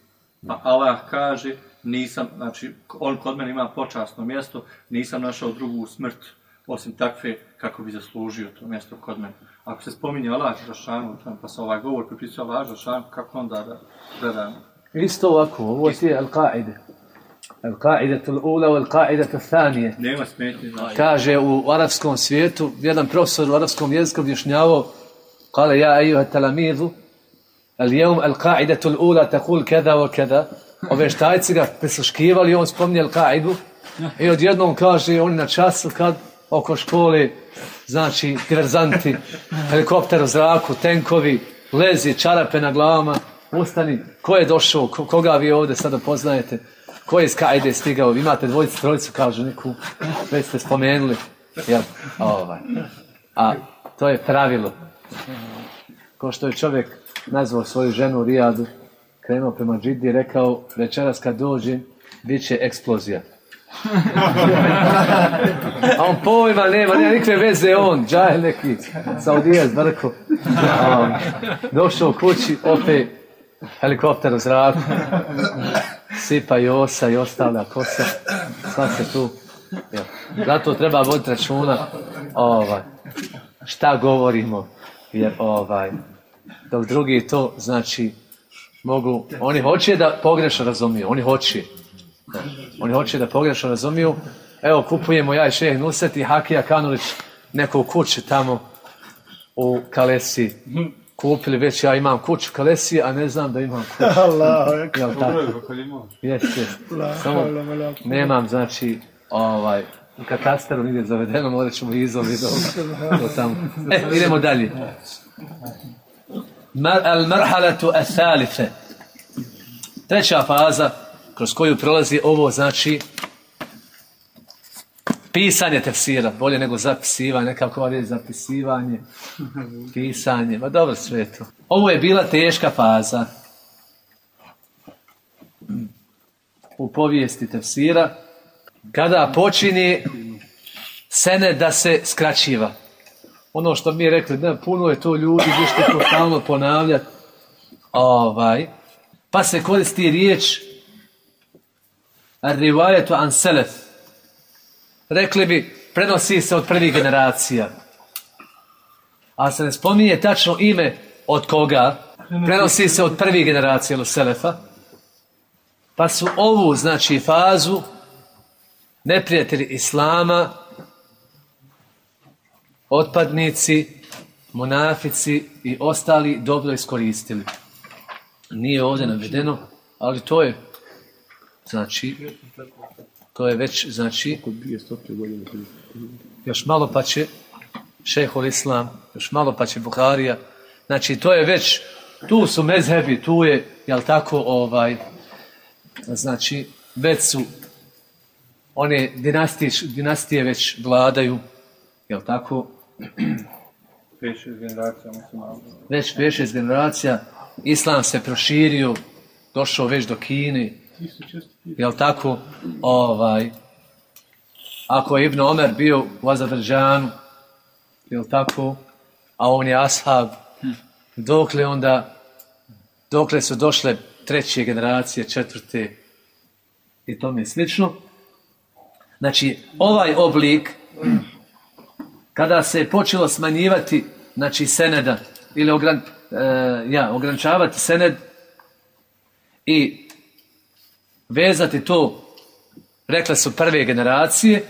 Pa Allah kaže, nisam, znači, on kod mene ima počasno mjesto, nisam našao drugu smrt osim takve kako bi zaslužio to mjesto kod mene. Ako se spominje Allah Žešanu, pa se ovaj govor pripisuje Allah Žešanu, kako onda da gledamo? Isto ovako, ovo je Al-Qaide. Al-Qaide tul ula, Al-Qaide tul thanije. Nema smetnje. Znači. Kaže u arapskom svijetu, jedan profesor u arapskom jeziku objašnjavao, kale ja ejuha talamidu, al-jevm Al-Qaide tul ula, takul kada o kada, ove štajci ga prisluškivali, on spominje Al-Qaidu, i odjednom kaže, oni na času kad oko škole, znači diverzanti, helikopter u zraku, tenkovi, lezi, čarape na glavama, ustani, ko je došao, koga vi ovdje sada poznajete, ko je iz Kajde stigao, imate dvojicu, trojicu, kažu neku, već ste spomenuli, jel, ovaj. A to je pravilo. Ko što je čovjek nazvao svoju ženu u Rijadu, krenuo prema Džidi i rekao, večeras kad dođem, bit će eksplozija. A on pojma nema, nema nikve veze on, džajl neki, Saudijac, brko. Um, došao u kući, opet helikopter u zraku, sipa i osa i ostavlja kosa, sad se tu. Ja. Zato treba voditi računa ovaj, šta govorimo, jer ovaj, dok drugi to, znači, mogu, oni hoće da pogrešno razumiju, oni hoće, Oni hoće da pogrešno razumiju. Evo, kupujemo ja i šeh Nuset i Hakija Kanulić neku kuću tamo u Kalesi. Kupili već, ja imam kuću u Kalesi, a ne znam da imam kuću. Allah, Jel tako? Jes, jes. Samo nemam, znači, ovaj, u katastaru nigdje zavedeno, morat ćemo do tamo. E, idemo dalje. Mar, al marhalatu asalife. Treća faza, kroz koju prolazi ovo, znači, pisanje tefsira, bolje nego zapisivanje, nekako je zapisivanje, pisanje, ma dobro sve to. Ovo je bila teška faza u povijesti tefsira, kada počini sene da se skraćiva. Ono što mi rekli, ne, puno je to ljudi, gdje što to stalno ponavljati, ovaj, pa se koristi riječ rivajetu an selef. Rekli bi, prenosi se od prvih generacija. A se ne spominje tačno ime od koga, prenosi se od prvih generacija od selefa. Pa su ovu, znači, fazu neprijatelji Islama, otpadnici, monafici i ostali dobro iskoristili. Nije ovdje navedeno, ali to je Znači, to je već, znači, još malo pa će šehol islam, još malo pa će Buharija. Znači, to je već, tu su mezhebi, tu je, jel tako, ovaj, znači, već su one dinastije, dinastije već vladaju, jel tako? 5-6 generacija muslimana. Već 5-6 generacija, islam se proširio, došao već do Kine, Jel tako? Ovaj, ako je Ibn Omer bio u Azadržanu, jel tako? A on je ashab, dokle onda, dokle su došle treće generacije, četvrte i tome slično. Znači, ovaj oblik, kada se je počelo smanjivati, znači, seneda, ili ogran, eh, ja, ograničavati sened i vezati to, rekla su prve generacije,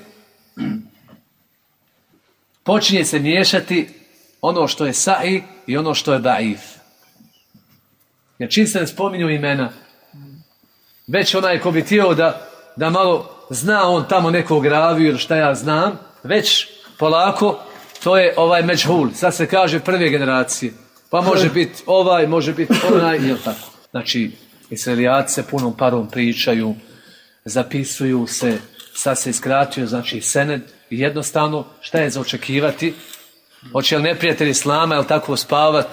počinje se miješati ono što je sa'i i ono što je da'if. Jer čim se ne spominju imena, već onaj ko bi tijelo da, da malo zna on tamo nekog raviju ili šta ja znam, već polako to je ovaj međhul. Sad se kaže prve generacije. Pa može biti ovaj, može biti onaj, ili tako. Znači, Israelijaci se punom parom pričaju, zapisuju se, sad se iskratio, znači sened, jednostavno, šta je za očekivati? Hoće li neprijatelj Islama, jel tako, spavat?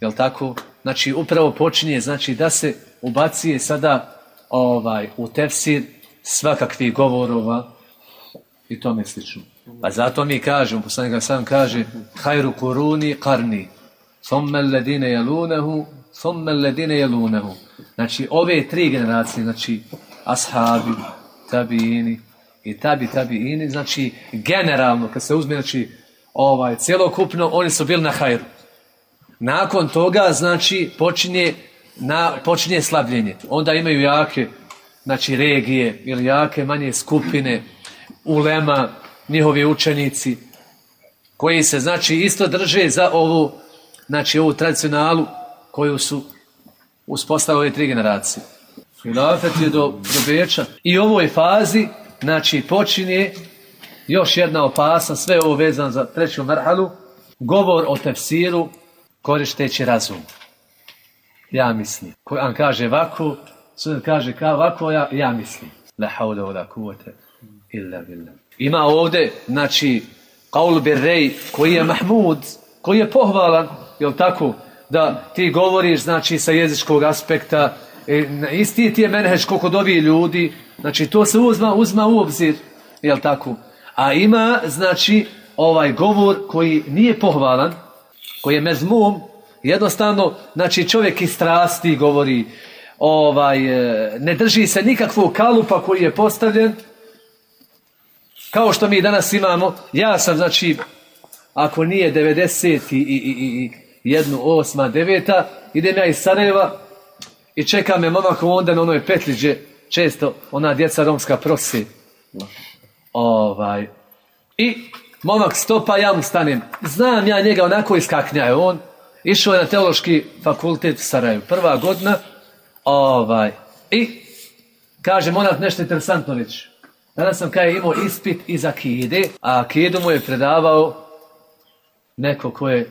Jel tako? Znači, upravo počinje, znači, da se ubacije sada ovaj u tefsir svakakvih govorova i tome slično. Pa zato mi kažemo, poslanik ga sam kaže, hajru kuruni karni, thumme ledine jelunehu, thumme ledine jelunehu. Znači, ove tri generacije, znači, ashabi, tabiini i tabi tabiini, znači, generalno, kad se uzme, znači, ovaj, celokupno, oni su bili na hajru. Nakon toga, znači, počinje, na, počinje slabljenje. Onda imaju jake, znači, regije ili jake manje skupine, ulema, njihovi učenici, koji se, znači, isto drže za ovu, znači, ovu tradicionalu koju su uspostavili tri generacije. Hilafet je do, do Beča. I u ovoj fazi, znači, počinje još jedna opasna, sve ovo vezano za treću marhalu, govor o tefsiru korišteći razum. Ja mislim. Ko on kaže ovako, sudan kaže kao ovako, ja, ja mislim. La haula wala kuvvete illa billah. Ima ovde, znači, Kaul Birrej, koji je Mahmud, koji je pohvalan, je tako, da ti govoriš, znači, sa jezičkog aspekta, e, isti ti je menheš koliko dobije ljudi, znači, to se uzma, uzma u obzir, je tako. A ima, znači, ovaj govor koji nije pohvalan, koji je mezmum, jednostavno, znači, čovjek iz strasti govori, ovaj, e, ne drži se nikakvog kalupa koji je postavljen, kao što mi danas imamo, ja sam, znači, ako nije 90 i, i, i, i jednu osma, deveta, idem ja iz Sarajeva i čeka me momak onda na onoj petliđe, često ona djeca romska prosi. Ovaj. I momak stopa, ja mu stanem. Znam ja njega onako iskaknja je on. Išao je na teološki fakultet u Sarajevu. Prva godina. Ovaj. I kaže, monak nešto interesantno reći. Danas sam kaj imao ispit iz Akide, a Akidu mu je predavao neko ko je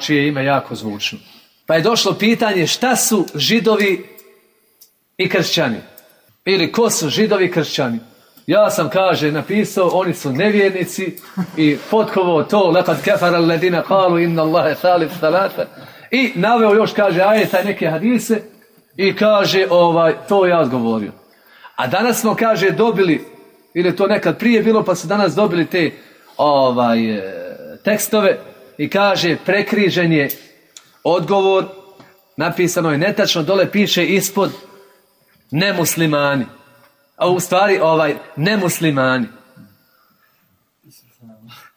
čije ime jako zvučno. Pa je došlo pitanje šta su židovi i kršćani. Ili ko su židovi i kršćani. Ja sam, kaže, napisao, oni su nevjernici i potkovo to, lepad kefara ledina kalu inna Allahe salif salata. I naveo još, kaže, ajeta neke hadise i kaže, ovaj, to ja odgovorio. A danas smo, kaže, dobili ili to nekad prije bilo, pa su danas dobili te ovaj e, tekstove i kaže prekrižen je odgovor, napisano je netačno, dole piše ispod nemuslimani. A u stvari ovaj nemuslimani.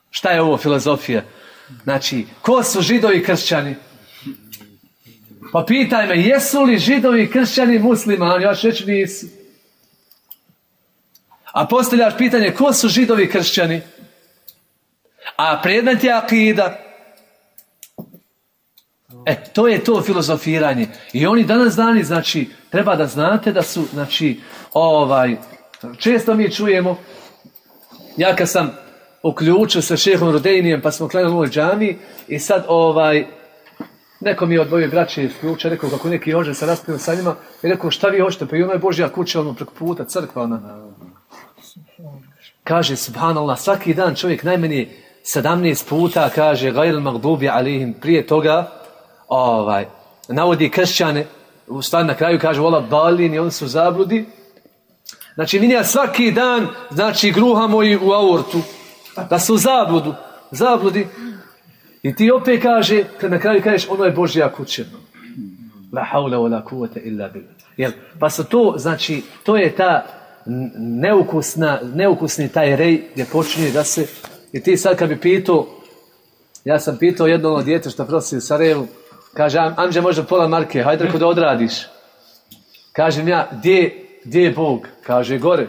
Šta je ovo filozofija? Znači, ko su židovi kršćani? Pa pitaj me, jesu li židovi kršćani muslimani? Ja šeću nisu. A postavljaš pitanje ko su židovi kršćani? A predmet je akida. E, to je to filozofiranje. I oni danas dani, znači, treba da znate da su, znači, ovaj, često mi čujemo, ja kad sam uključio sa šehom Rodejnijem, pa smo klanili u ovoj džami, i sad, ovaj, neko mi je od moje braće isključio, rekao kako neki ože se raspio sa njima, i rekao šta vi hoćete, pa i ono je Božja kuća, ono preko puta, crkva, ona. Kaže, subhanallah, svaki dan čovjek najmeni 17 puta kaže gajl magdubi alihim prije toga ovaj, navodi kršćane u stan na kraju kaže vola balin i oni su zabludi. Znači minja svaki dan znači gruha moji u aortu da su zabludu zabludi. I ti opet kaže kad na kraju kažeš ono je Božja kuća. La haula wala kuvvete illa billah. Jel? pa su to znači to je ta neukusna, neukusni taj rej gdje počinje da se, i ti sad kad bi pitao, ja sam pitao jedno ono djete što prosi u Sarajevu, Kaže, Am- Amđe može pola marke, hajde reko da odradiš. Kažem ja, gdje, gdje je Bog? Kaže, gore.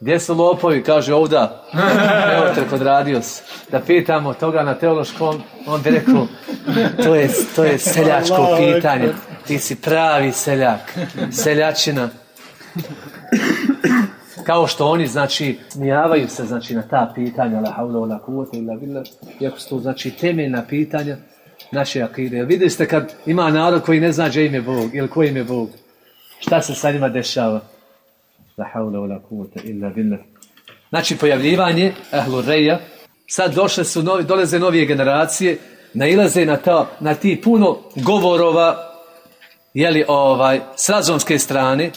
Gdje su lopovi? Kaže, ovda. Evo te podradio se. Da pitamo toga na teološkom, on bi rekao, to je, to je seljačko pitanje. Ti si pravi seljak. Seljačina. Kao što oni, znači, smijavaju se, znači, na ta pitanja, la haula, la kuvata, illa billah, iako su to, znači, temeljna pitanja naše akide. Vidjeli ste kad ima narod koji ne zna gdje im je Bog, ili koji im je Bog, šta se sa njima dešava? La haula, la kuvata, illa billah. Znači, pojavljivanje ehlu reja, sad došle su novi, dolaze novije generacije, nailaze na, ta, na ti puno govorova, jeli, ovaj, s razumske strane,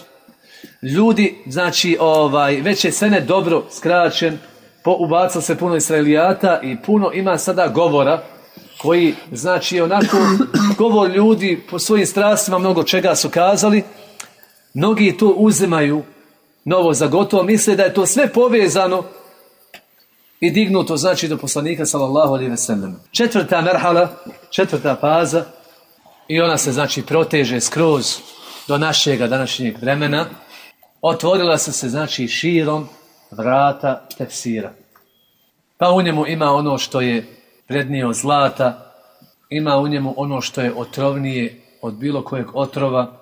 ljudi, znači, ovaj, već je sene dobro skraćen, po, se puno israelijata i puno ima sada govora, koji, znači, onako, govor ljudi po svojim strastima mnogo čega su kazali, mnogi to uzimaju novo za gotovo, misle da je to sve povezano i dignuto, znači, do poslanika, sallallahu alaihi ve sellem. Četvrta merhala, četvrta faza, i ona se, znači, proteže skroz do našega današnjeg vremena, otvorila se se, znači, širom vrata tefsira. Pa u njemu ima ono što je prednije od zlata, ima u njemu ono što je otrovnije od bilo kojeg otrova,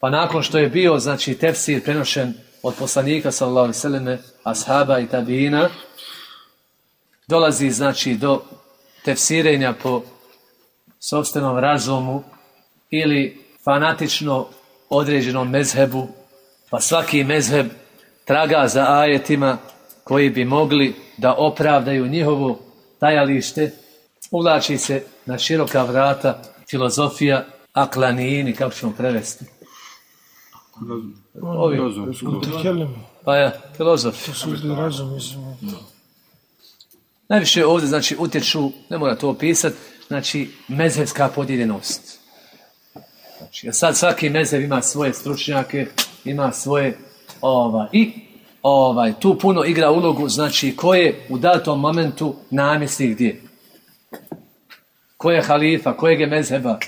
pa nakon što je bio, znači, tefsir prenošen od poslanika, sallallahu alaihi sallame, ashaba i tabiina, dolazi, znači, do tefsirenja po sobstvenom razumu ili fanatično određenom mezhebu, pa svaki mezheb traga za ajetima koji bi mogli da opravdaju njihovo tajalište, uvlači se na široka vrata filozofija aklanijini, kako ćemo prevesti. Ovi, pa ja, filozof. Razum, mislim. Najviše ovdje, znači, utječu, ne mora to opisati, znači, mezhevska podijeljenost. Znači, sad svaki mezhev ima svoje stručnjake, ima svoje, ovaj, i ovaj, tu puno igra ulogu, znači, ko je u datom momentu namjesnik gdje? Ko je halifa, kojeg je mezheba?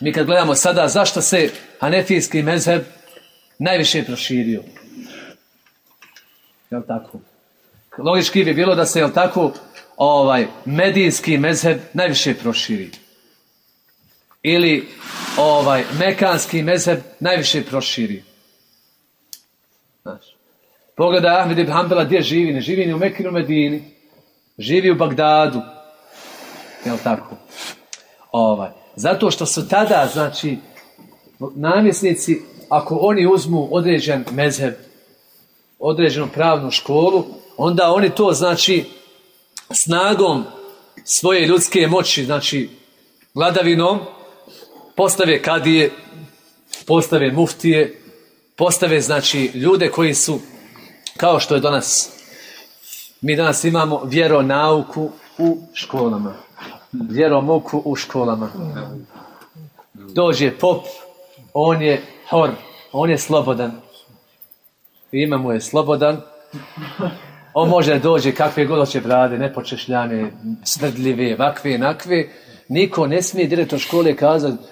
Mi kad gledamo sada zašto se hanefijski mezheb najviše proširio. Jel tako? Logički bi bilo da se, jel tako, ovaj, medijski mezheb najviše proširi. Ili ovaj, mekanski mezheb najviše proširi. Znaš. Pogledaj Ahmed ibn Hanbala gdje živi, ne živi ni u Mekinu Medini, živi u Bagdadu. Jel tako? Ovaj. Zato što su tada, znači, namjesnici, ako oni uzmu određen mezheb, određenu pravnu školu, onda oni to, znači, snagom svoje ljudske moći, znači, vladavinom, postave kadije, postave muftije, postave, znači, ljude koji su, kao što je danas, mi danas imamo vjeronauku u školama. Vjeromuku u školama. Dođe pop, on je hor, on je slobodan. Ime mu je slobodan. On može da dođe kakve god hoće brade, nepočešljane, smrdljive, vakve, nakve. Niko ne smije direktor škole kazati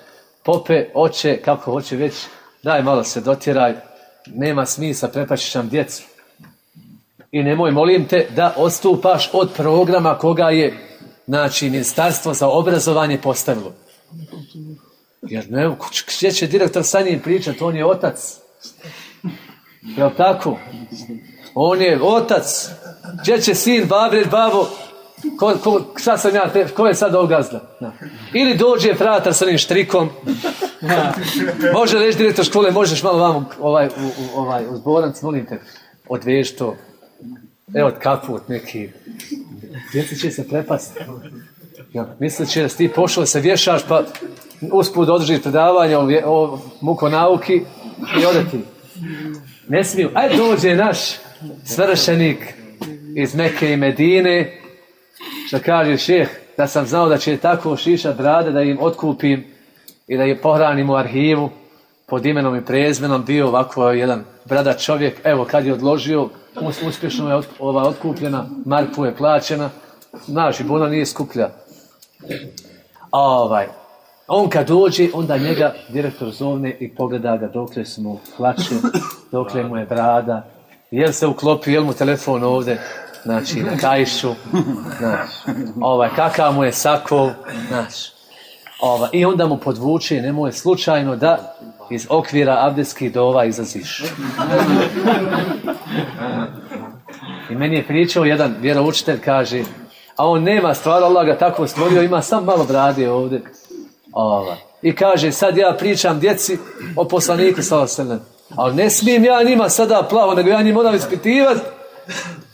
pope, oče, kako hoće već, daj malo se dotjeraj, nema smisla, prepačiš nam djecu. I nemoj, molim te, da odstupaš od programa koga je, znači, ministarstvo za obrazovanje postavilo. Jer ne, gdje će direktor sa njim pričati, on je otac. Jel tako? On je otac. Gdje će sin, babre, babo, ko, ko, sad sam ja, te, ko je sad ogazda? Na. Ili dođe fratar sa njim štrikom. Na. Može reći direktor škole, možeš malo vam ovaj, u, u, ovaj, u zboranc, molim te, odveš to. Evo, kaput neki. Djeci će se prepasti. Ja, mislit će da ti pošao se vješaš, pa usput održiš predavanje o, o mukonauki i ode ti. Ne smiju. Ajde dođe naš svršenik iz Mekke i Medine, što kaže šeh, da sam znao da će tako šiša brade, da im otkupim i da je pohranim u arhivu pod imenom i prezmenom, bio ovako jedan brada čovjek, evo kad je odložio, uspješno je ova otkupljena, Marku je plaćena, znaš, i Bona nije skuplja. ovaj, on kad dođe, onda njega direktor zovne i pogleda ga dokle smo mu hlače, dokle mu je brada, jel se uklopio, jel mu telefon ovde, znači na kajšu, znači, ovaj, kakav mu je sako, znači, ovaj, i onda mu podvuče, nemoj slučajno da iz okvira abdeskih dova izaziš. I meni je pričao jedan vjeroučitelj, kaže, a on nema stvar, Allah ga tako stvorio, ima sam malo brade ovde. Ova. I kaže, sad ja pričam djeci o poslaniku sallallahu Ali ne smijem ja njima sada plavo, nego ja njim moram ispitivati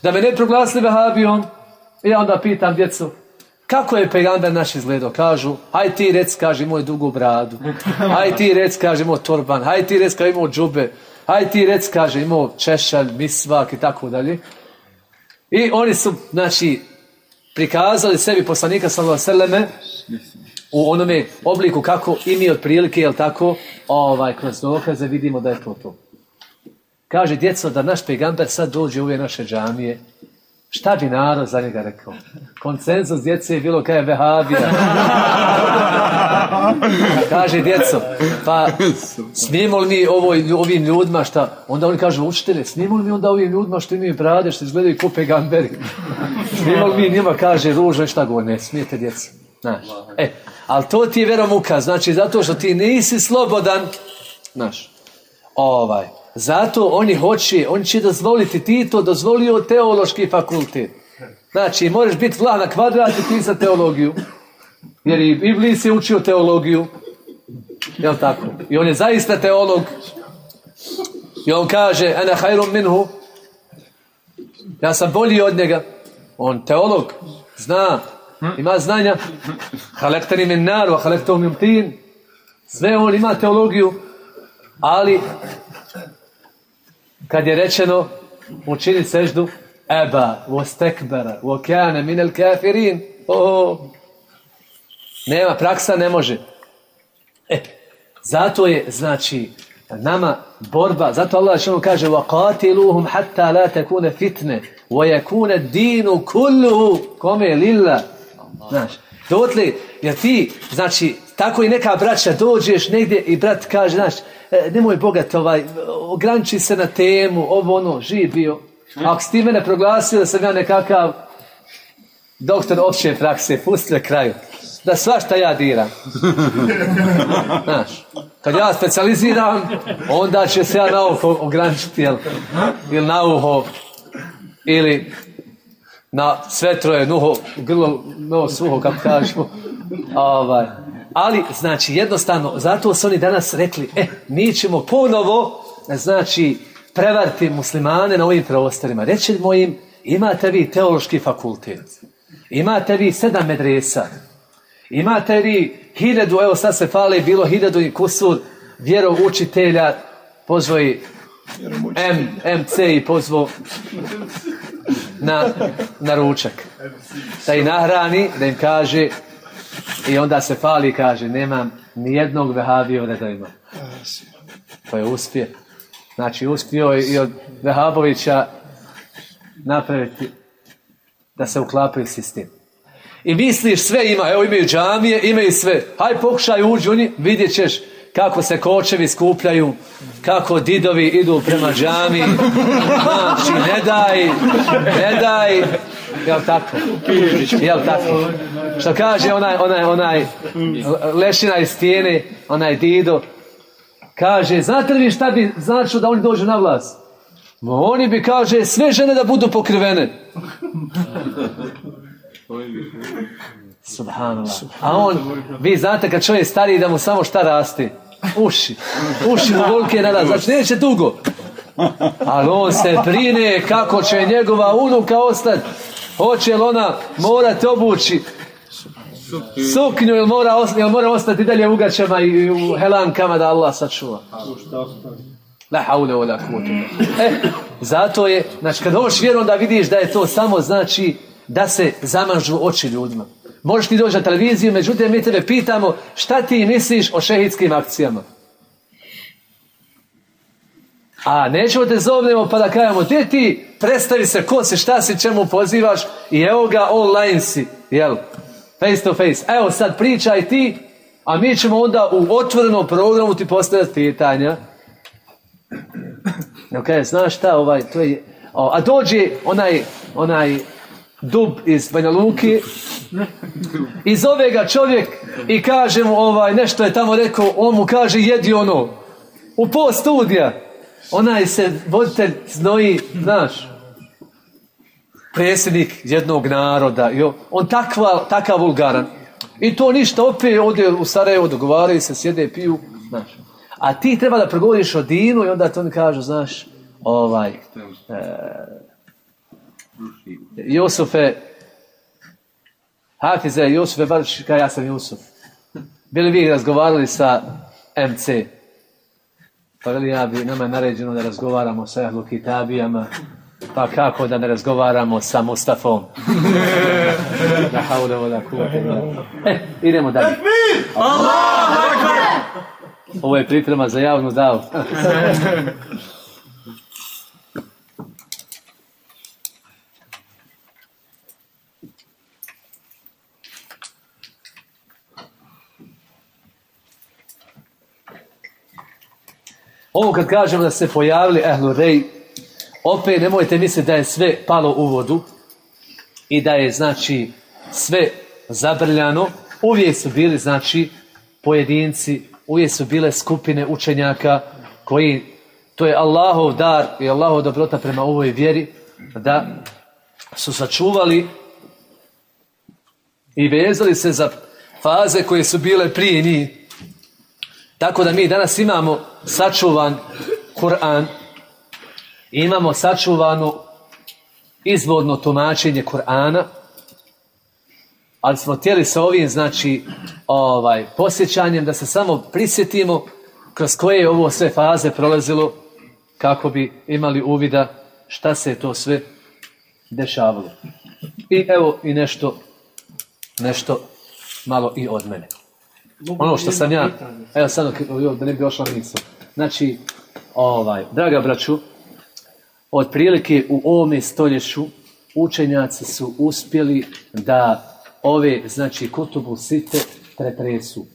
da me ne proglasili vehabijom. I ja onda pitam djecu, kako je pegamber naš izgledao? Kažu, aj ti rec, kaže, imao je dugu bradu. Aj ti rec, kaže, imao torban. Aj ti rec, kaže, imao džube. Aj ti rec, kaže, imao češalj, misvak i tako dalje. I oni su, znači, prikazali sebi poslanika sallallahu alejhi u onome obliku kako i mi otprilike jel tako ovaj kroz dokaze vidimo da je to to. Kaže djeco da naš pejgamber sad dođe u ove naše džamije Šta bi narod za njega rekao? Koncenzus djece je bilo kaj je vehabija. Kaže djeco, pa smijemo li mi ovoj, ovim ljudima šta? Onda oni kažu, učitelje, smijemo li mi onda ovim ljudima što imaju brade, što izgledaju kupe gamberi? Smijemo li mi njima, kaže, ružno šta govori? Ne, smijete djeco. Znaš. E, ali to ti je veromuka, znači zato što ti nisi slobodan, znaš, ovaj, Zato oni hoće, oni će dozvoliti ti to dozvolio teološki fakultet. Znači, možeš biti vlah na kvadrat i pisati teologiju. Jer i Iblis je učio teologiju. Jel tako? I on je zaista teolog. I on kaže, ana hajrum minhu. Ja sam bolji od njega. On teolog. Zna. Ima znanja. Halektani min naru, halektom min tin. Sve on ima teologiju. Ali kad je rečeno učini seždu eba vostekbera, tekbera minel kafirin oh. nema praksa ne može e, zato je znači nama borba zato Allah što kaže waqatiluhum hatta la takuna fitne wa yakuna kulluhu kome lilla. znaš dotli, jer ti znači tako i neka braća dođeš negdje i brat kaže znaš E, nemoj bogat ovaj, ograniči se na temu, ovo ono, živ bio. A ako si ti mene proglasio da sam ja nekakav doktor opće prakse, pusti na kraju. Da svašta ja diram. Znaš, kad ja specializiram, onda će se ja na uho ograničiti, jel? Ili na uho, ili na sve troje, nuho, grlo, no, suho, kako kažemo. Ovaj. Ali, znači, jednostavno, zato su oni danas rekli, e, mi ćemo ponovo, znači, prevarti muslimane na ovim prostorima. Reći mojim, imate vi teološki fakultet, imate vi sedam medresa, imate vi hiljadu, evo sad se fale, bilo hiljadu i kusur vjeroučitelja, pozvoji M, MC i pozvo na, na ručak. Da ih nahrani, da im kaže, I onda se fali i kaže, nemam ni jednog vehabija da ima. To je uspje. Znači, uspio i od Vehabovića napraviti da se uklapaju sistem. I misliš, sve ima, evo imaju džamije, imaju sve. Haj pokušaj uđi u njih, vidjet ćeš kako se kočevi skupljaju, kako didovi idu prema džami. Znači, ne daj, ne daj, Jel tako? Jel tako? Što kaže onaj, onaj, onaj lešina iz stijene, onaj dido, kaže, znate li vi šta bi značilo da oni dođu na vlast? Ma oni bi, kaže, sve žene da budu pokrivene. Subhanallah. A on, vi znate kad čovjek stariji da mu samo šta rasti? Uši. Uši mu volke nada. Znači, neće dugo. Ali on se brine kako će njegova unuka ostati Hoće li ona morati obući suknju ili mora, ili mora ostati dalje u gaćama i u helankama da Allah sačuva? La haule o la E, zato je, znači kad hoćeš vjerom da vidiš da je to samo znači da se zamažu oči ljudima. Možeš ti doći na televiziju, međutim mi tebe pitamo šta ti misliš o šehitskim akcijama. A nećemo te zovnemo pa da kajamo, gdje ti predstavi se ko si, šta si, čemu pozivaš i evo ga online si, jel? Face to face. Evo sad pričaj ti, a mi ćemo onda u otvorenom programu ti postavljati pitanja. Ok, znaš šta, ovaj, to je, o, a dođe onaj, onaj dub iz Banja Luki i zove ga čovjek i kaže mu ovaj, nešto je tamo rekao, on mu kaže jedi ono, u pol studija, onaj se voditelj znoji, znaš, predsjednik jednog naroda, jo, on takva, takav vulgaran. I to ništa, opet ovdje u Sarajevo, dogovaraju se, sjede, piju, znaš. A ti treba da progovoriš o dinu i onda to oni kažu, znaš, ovaj, eh, e, Josufe, Hafize, Josufe, baš kao ja sam Jusuf. Bili vi razgovarali sa MC? Pa veli ja bi, nama je naređeno da razgovaramo sa Ehlu Kitabijama, pa kako da ne razgovaramo sa Mustafom? La haule vola kuvate. E, idemo dalje. Ovo je priprema za javnu davu. Ovo kad kažemo da se pojavili ehlu rej, opet nemojte misliti da je sve palo u vodu i da je znači sve zabrljano. Uvijek su bili znači pojedinci, uvijek su bile skupine učenjaka koji, to je Allahov dar i Allahov dobrota prema ovoj vjeri, da su sačuvali i vezali se za faze koje su bile prije njih. Tako da mi danas imamo sačuvan Kur'an, imamo sačuvano izvodno tumačenje Kur'ana, ali smo htjeli sa ovim, znači, ovaj, posjećanjem da se samo prisjetimo kroz koje je ovo sve faze prolazilo kako bi imali uvida šta se je to sve dešavalo. I evo i nešto, nešto malo i od mene. Ono što sam ja, evo sad da ne bi ošla misla. Znači, ovaj, draga braću, od prilike u ovome stoljeću učenjaci su uspjeli da ove, znači, kutubu site pretresu.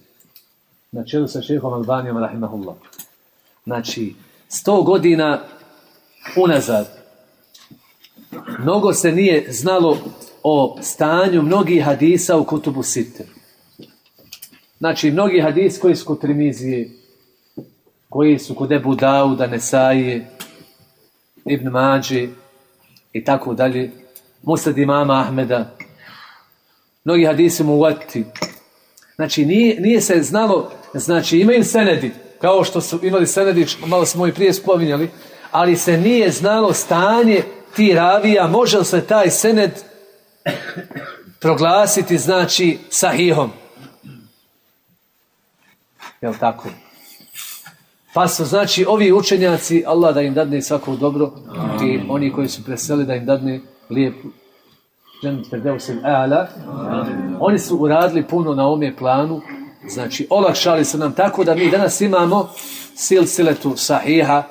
Na čelu sa šehom Albanijom, rahimahullah. Znači, sto godina unazad, mnogo se nije znalo o stanju mnogih hadisa u kutubu site. Znači, mnogi hadis koji su kod Trimizije, koji su kod Ebu Dauda, Nesaije, Ibn Mađi i tako dalje, Musad imama Ahmeda, mnogi hadisi mu uvati. Znači, nije, nije se znalo, znači, imaju senedi, kao što su imali senedi, malo smo i prije spominjali, ali se nije znalo stanje ti ravija, može li se taj sened proglasiti, znači, sahihom. Jel tako? Pa su, znači, ovi učenjaci, Allah da im dadne svako dobro, Amin. i oni koji su preseli da im dadne lijep dženet Ferdeusim Eala, oni su uradili puno na ome planu, znači, olakšali su nam tako da mi danas imamo silsiletu sahiha,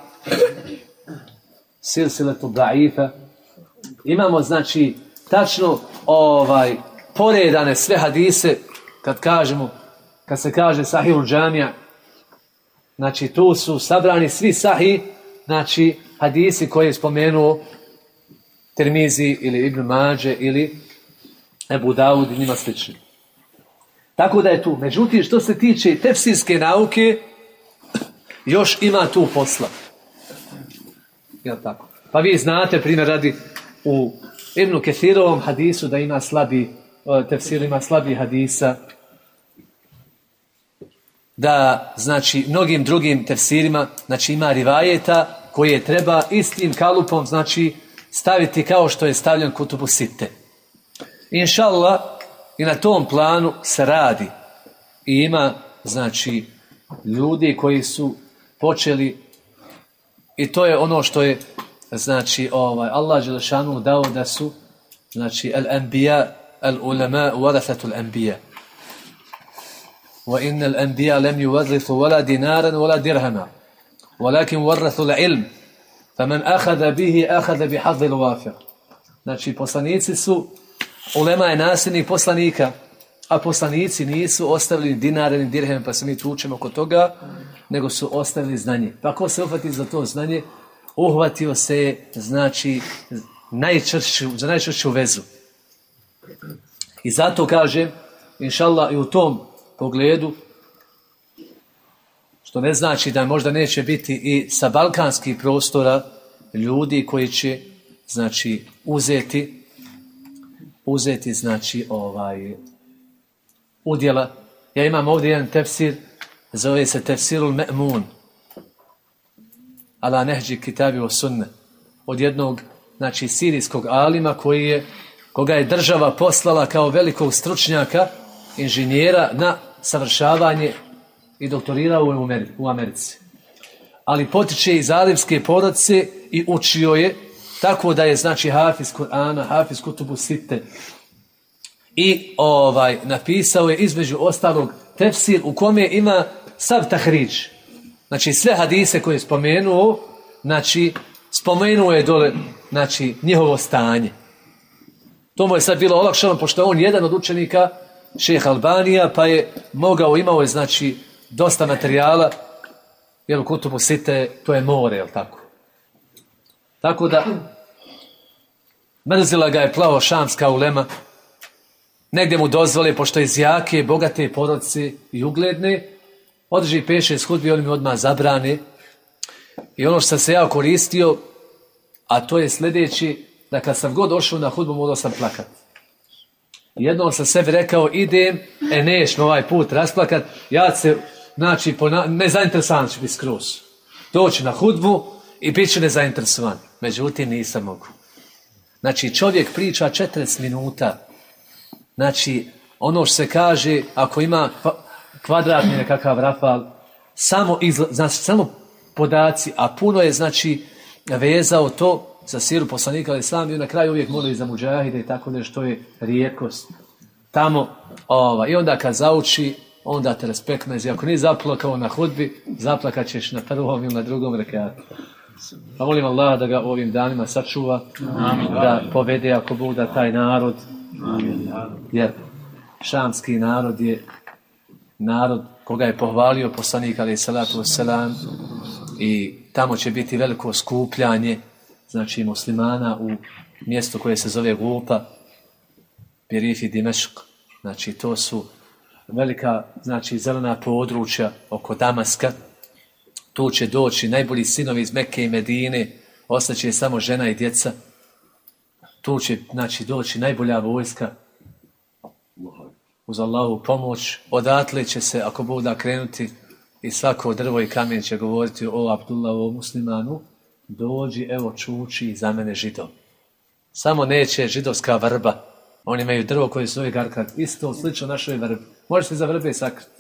silsiletu daifa, imamo, znači, tačno ovaj poredane sve hadise, kad kažemo, kad se kaže sahihul džamija, znači tu su sabrani svi sahi, znači hadisi koje je spomenuo Termizi ili Ibn Mađe ili Ebu Dawud i njima slični. Tako da je tu. Međutim, što se tiče tefsirske nauke, još ima tu posla. Jel tako? Pa vi znate, primjer radi, u Ibnu Kethirovom hadisu da ima slabi, eh, tefsir ima slabi hadisa, da, znači, mnogim drugim tefsirima, znači, ima rivajeta koje treba istim kalupom, znači, staviti kao što je stavljen kutubu site. Inšallah i na tom planu se radi. I ima, znači, ljudi koji su počeli, i to je ono što je, znači, ovaj, Allah Đelešanu dao da su, znači, al-anbiya, al-ulama, warathatul anbiya. وإن الأنبياء لم يورثوا ولا دينارا ولا درهما ولكن ورثوا العلم فمن أخذ به أخذ بحظ الوافر znači poslanici su ulema je nasljednik poslanika a poslanici nisu ostavili dinare ni dirheme, pa se mi tučemo oko toga, nego su ostavili znanje. Pa ko se uhvati za to znanje, uhvatio se je, znači, najčršću, za najčršću vezu. I zato kažem, inšallah, i u tom pogledu, što ne znači da možda neće biti i sa balkanskih prostora ljudi koji će, znači, uzeti, uzeti, znači, ovaj, udjela. Ja imam ovdje jedan tefsir, zove se Tefsirul Me'mun, ala nehđi kitabi o sunne, od jednog, znači, sirijskog alima koji je, koga je država poslala kao velikog stručnjaka, inženjera na savršavanje i doktorirao u, Ameri u Americi. Ali potiče iz alimske porodice i učio je tako da je znači Hafiz Kur'ana, Hafiz Kutubu Sitte, i ovaj napisao je između ostalog tefsir u kome ima sav tahriđ. Znači sve hadise koje je spomenuo, znači spomenuo je dole znači, njihovo stanje. To mu je sad bilo olakšano, pošto je on jedan od učenika šeha Albanija, pa je mogao, imao je znači dosta materijala, jer u kutubu site, to je more, jel tako? Tako da, mrzila ga je plavo šamska ulema, negdje mu dozvole, pošto je iz jake, bogate porodice i ugledne, održi peše iz hudbi, oni mi odmah zabrane. I ono što sam se ja koristio, a to je sljedeći, da kad sam god došao na hudbu, morao sam plakati. Jednom sam sebi rekao, idem, e neš me ovaj put rasplakat, ja se, znači, pona, nezainteresovan ću biti skroz. Doći na hudbu i bit ću nezainteresovan. Međutim, nisam mogu. Znači, čovjek priča 40 minuta, Znači, ono što se kaže, ako ima kvadratni nekakav rafal, samo, izla, znači, samo podaci, a puno je, znači, vezao to za siru poslanika, ali sam i na kraju uvijek molili za muđahide i tako nešto je rijekost. Tamo, ova, i onda kad zauči, onda te respektne, i ako nije zaplakao na hudbi, zaplakat ćeš na prvom ili na drugom rekatu. Pa molim Allah da ga ovim danima sačuva, Amin. da povede ako Bog da taj narod, Jer šamski narod je narod koga je pohvalio poslanik ali salatu wasalam i tamo će biti veliko skupljanje znači muslimana u mjesto koje se zove Gulpa Pirifi Dimešk. Znači to su velika znači zelena područja oko Damaska. Tu će doći najbolji sinovi iz Mekke i Medine ostaće samo žena i djeca. Tu će znači, doći najbolja vojska uz Allahu pomoć. Odatle će se, ako bude krenuti, i svako drvo i kamen će govoriti o Abdullahu, o muslimanu, dođi, evo, čuči za mene židov. Samo neće židovska vrba. Oni imaju drvo koje zove garkat. Isto, slično našoj vrbi. Možeš se za vrbe sakriti.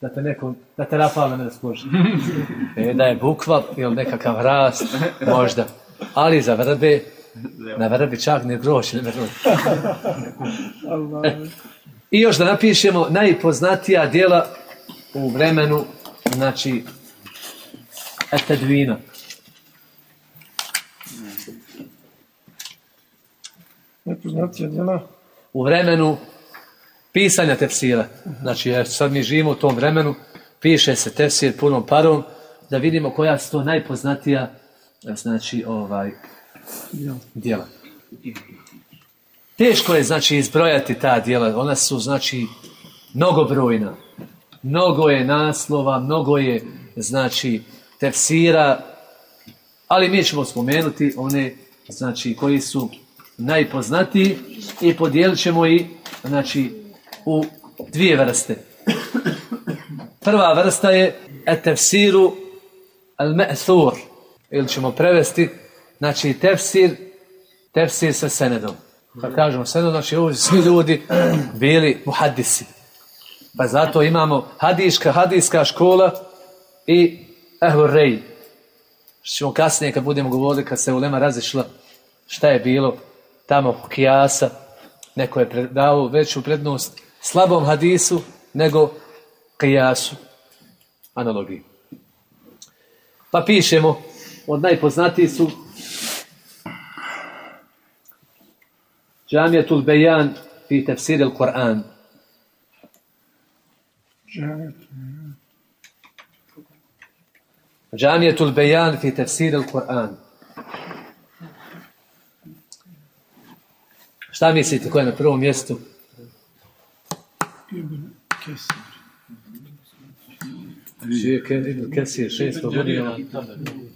Da te neko, da te rafalno ne rasploži. E, da je bukva ili nekakav rast, možda. Ali za vrbe, Na vrbi čak ne groš, ne vrbi. I još da napišemo najpoznatija dijela u vremenu, znači, Etedvina. Najpoznatija dijela? U vremenu pisanja tefsira. Znači, jer sad mi živimo u tom vremenu, piše se tefsir punom parom, da vidimo koja su to najpoznatija, znači, ovaj, djela. Teško je, znači, izbrojati ta djela. Ona su, znači, mnogobrojna. Mnogo je naslova, mnogo je, znači, tefsira, ali mi ćemo spomenuti one, znači, koji su najpoznatiji i podijelit ćemo i znači, u dvije vrste. Prva vrsta je etefsiru al-me'thur, ili ćemo prevesti znači tefsir, tefsir sa senedom. Kad kažemo senedom, znači ovo svi ljudi bili muhadisi. Pa zato imamo hadiška, hadijska škola i ehlu rej. Što ćemo kasnije kad budemo govorili, kad se ulema razišla šta je bilo tamo kijasa, neko je dao veću prednost slabom hadisu nego kijasu, analogiji. Pa pišemo, od najpoznatiji su Džamijatul Bejan fi tefsir il Kur'an. Džamijetul Bejan fi tefsir al-Quran. Šta mislite, ko je na prvom mjestu? Ibn Kesir. Ibn Kesir, šesto godina.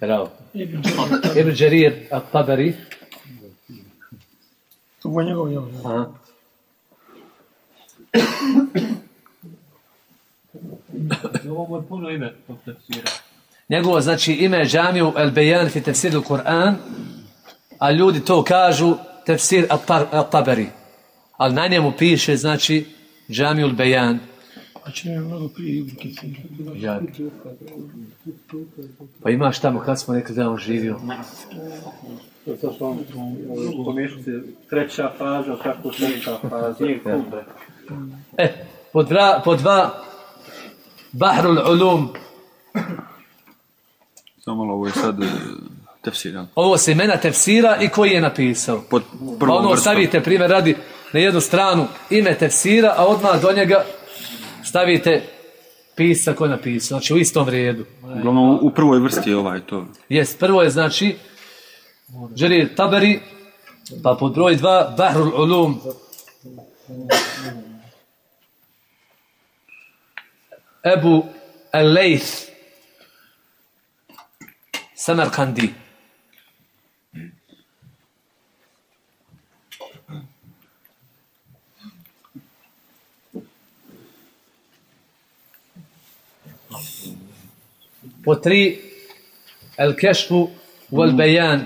Bravo. Ibn Đarir al-Tabari. To je njegov jel. Aha. Ovo je puno ime tefsira. Njegovo znači ime je Džamiju El Bejan fi tefsir Kur'an, a ljudi to kažu tefsir Al-Tabari. Ali na njemu piše znači Džamiju El Bejan. A će je mnogo prije Ibn Kesir. Ja. Pa imaš tamo kad smo rekli da je on živio. To treća faza, kako treća faza, nije. E, po dva, po dva Bahrul Ulum. Samo malo, ovo je sad tefsir, jel? Ovo se imena tefsira i koji je napisao. Pod prvom ono vrstom. stavite primjer radi na jednu stranu ime tefsira, a odmah do njega stavite pisa ko je napisao. Znači u istom redu. Uglavnom, u- prvoj vrsti je ovaj to. Jes, prvo je znači Đerir Taberi, pa pod broj dva Bahrul Ulum. Ebu Al-Layth Samarkandi. Tri El-Kešfu wal-Bayan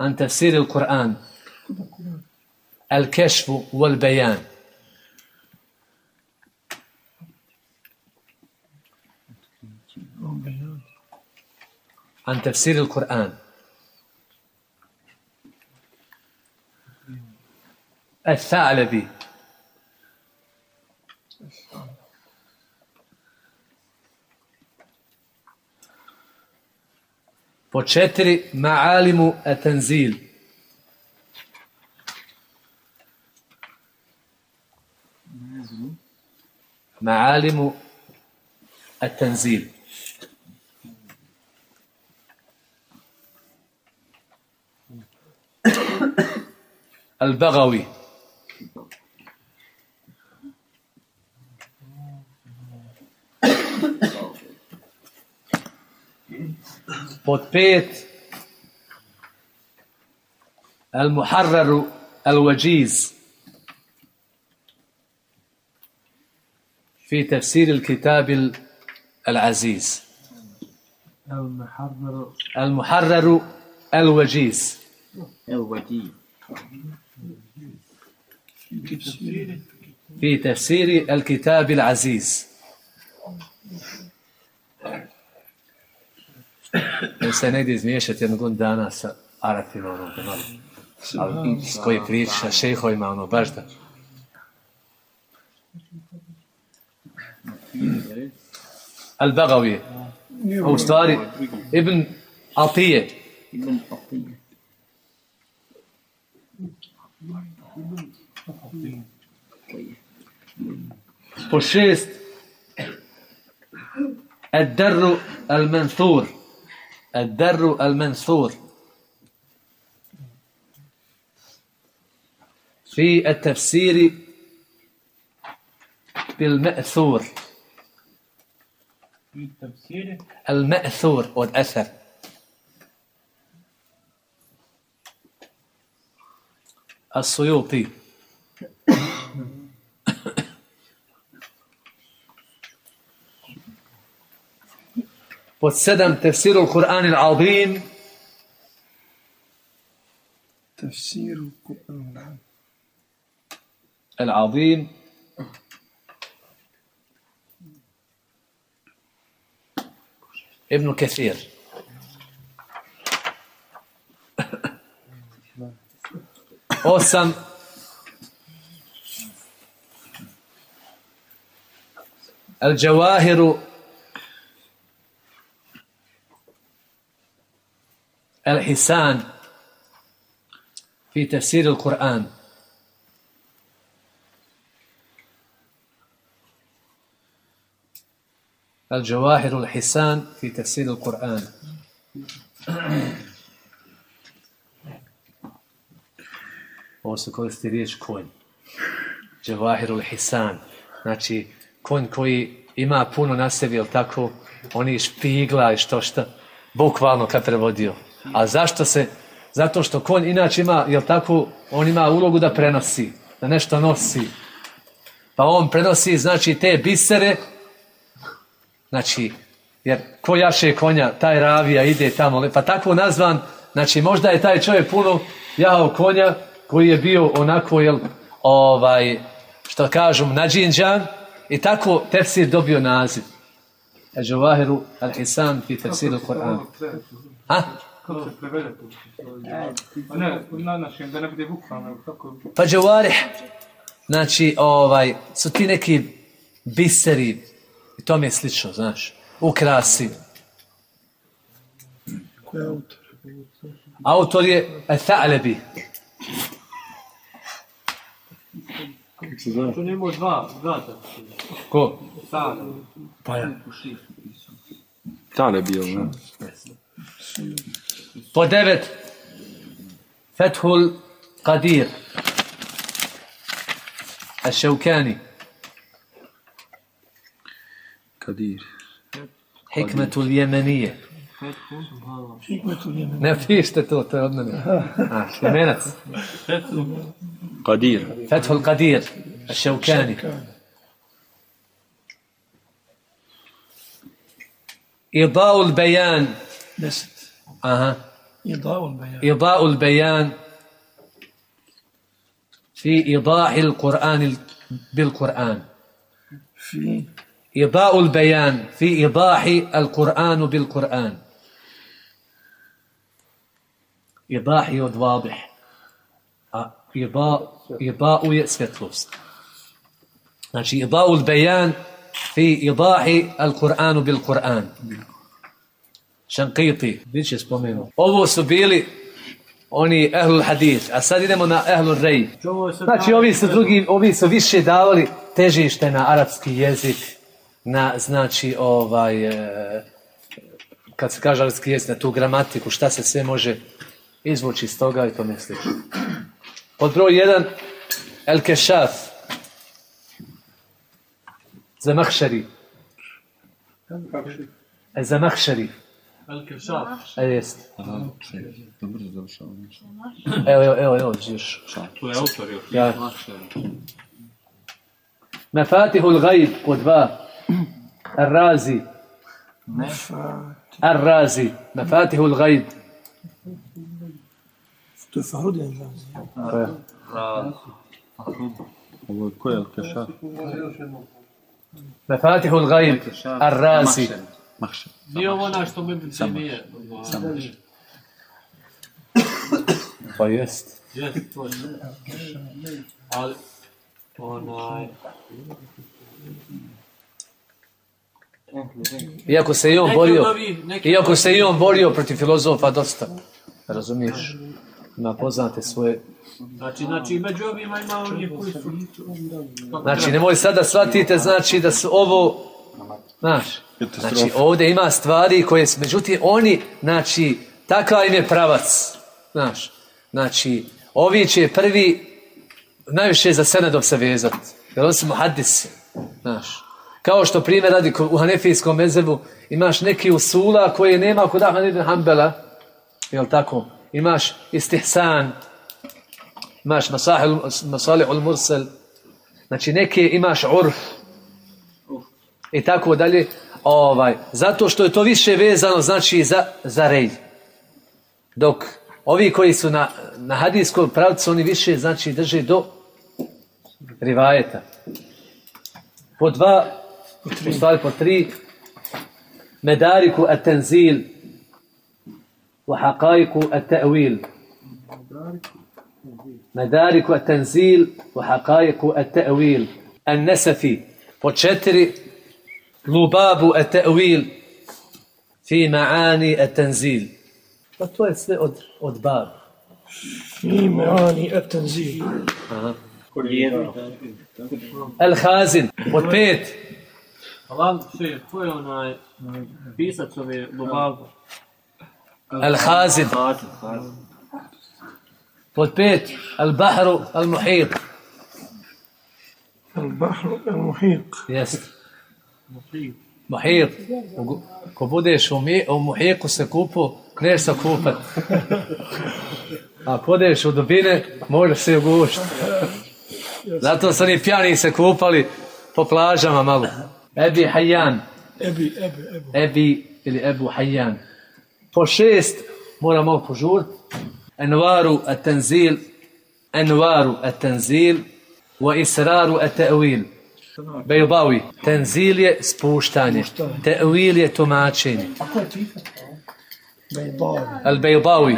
عن تفسير القرآن. الكشف والبيان. عن تفسير القرآن. الثعلبي. Po četiri, ma'alimu etenzil. Ma'alimu etenzil. البغوي Pod pet Al-Muharraru Al-Wajiz. في تفسير الكتاب العزيز المحرر المحرر الوجيز الوجيز في تفسير الكتاب العزيز da se negdje izmiješati jednog dana sa Arapima, ono, da malo, s koji priča, šehojima, ono, baš da. Al Bagavi, u stvari, Ibn Atije. Po šest, Ad-Darru Al-Mansur, الدر المنثور. في التفسير بالمأثور. في تفسير المأثور والأثر. السيوطي. والسدم تفسير القرآن العظيم. تفسير القرآن العظيم. ابن كثير. osam الجواهر الحسان في تفسير القرآن الجواهر الحسان في تفسير القرآن Ovo se koristi riječ konj. Džavahirul Hisan. Znači, konj koji ima puno na sebi, jel tako, oni špigla i što šta, bukvalno kad prevodio. A zašto se, zato što konj inače ima, jel tako, on ima ulogu da prenosi, da nešto nosi. Pa on prenosi, znači, te bisere, znači, jer ko jaše konja, taj ravija ide tamo, pa tako nazvan, znači, možda je taj čovjek puno jahao konja, koji je bio onako, jel, ovaj, što kažem, nađinđan, i tako tefsir dobio naziv. Eđuvahiru al-Hisan fi tefsiru Kur'an. Ha? Kako se prevede to? Ne, na našem, da ne bude bukvalno. Kako... Pa džavarih, znači, ovaj, su ti neki biseri, i to mi je slično, znaš, ukrasi. Ko je autor? Autor je Etha'lebi. Tu nemamo dva, dva tefsira. Ko? Sad. Pa ja. Ta ne bio, ne? ودبت فتح القدير الشوكاني. قدير. حكمة اليمنية نفيش تتوترون آه، سمعت قدير. فتح القدير الشوكاني. إضاء البيان. إضاء البيان. إضاء البيان في إيضاح القرآن ال- بالقرآن. في إضاء البيان في إيضاح القرآن بالقرآن. إيضاح يود واضح. آه، إضاء إضاء يسفتلوس znači إضاء البيان في إيضاح القرآن بالقرآن. Šankiti, bit će spomenu. Ovo su bili oni ehlul hadith, a sad idemo na ehlul rej. Znači ovi su drugi, ovi su više davali težište na arapski jezik, na znači ovaj e, kad se kaže arapski jezik, na tu gramatiku, šta se sve može izvući iz toga i to ne slično. Pod broj jedan, El Kešaf, Zamahšari, E, Zamahšari, Al-Kešaf. E, jest. Aha, završao. Evo, evo, evo, evo, još. Tu je autor, je Ja. مفاتيح الغيب قدبا الرازي الرازي مفاتيح الغيب To je Fahrud Razi. Ovo je ko je Al-Kešaf? مفاتيح الغيب الرازي Mahšer. Nije ovo ona što mi nije. Pa jest. Jest, to je. Ali, onaj... Iako se i on borio, iako se i on borio protiv filozofa dosta. Razumiješ? Ima poznate svoje... Znači, znači, među ovima ima onih koji su... Znači, nemoj sada shvatite, znači da su ovo... Znaš, znači ovdje ima stvari koje međutim, oni, znači, takav im je pravac. Znaš, znači, ovi će prvi najviše za senedom se vezati. Jer oni su muhaddisi. Znaš, kao što primjer radi u Hanefijskom mezebu, imaš neki usula koje nema kod Ahmed ibn Hanbala, jel tako? Imaš istihsan, imaš masahil- masalihul mursel, znači neke imaš urf, i tako dalje. Ovaj, zato što je to više vezano znači za, za rej. Dok ovi koji su na, na hadijskom pravcu, oni više znači drže do rivajeta. Po dva, u stvari po tri, medariku atenzil u haqajku atenzil. Medariku atenzil u haqajku atenzil. An-Nasafi. Po četiri, لباب التأويل في معاني التنزيل. what was the od في معاني التنزيل الخازن what الخازن. what البحر المحيط. البحر المحيط. U Muhiku se kupu, neš se kupat. A ako odeš u dubine, možeš se ugušiti. Zato su oni pjani se kupali po plažama malo. Ebi Hayyan. Ebi, ebi, ebi. Ebi ili Ebu Hayyan. Po šest mora malo požurt. Envaru at-tenzil. Envaru at-tenzil. Wa israru at-ta'wil. Bejbawi. Tenzil je spuštanje. Ta'wil je tumačenje. Ako je tipa? Bejdavi. Al-Bejbawi.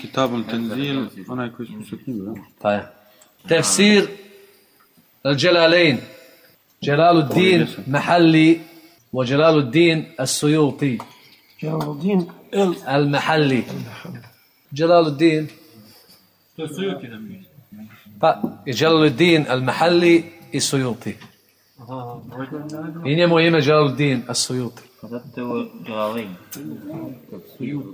Kitab al-Tanzil, onaj koji smo se knjigu, da? Pa je. Tefsir Al-Jalalain. Jalaluddin Mahalli wa Jalaluddin As-Suyuti. Jalaluddin Al-Mahalli. Jalaluddin To je Sujuti nam je. pa Jalaluddin Al-Mahalli i Suyuti. I njemu je ime. Zato te ovo Jalalain.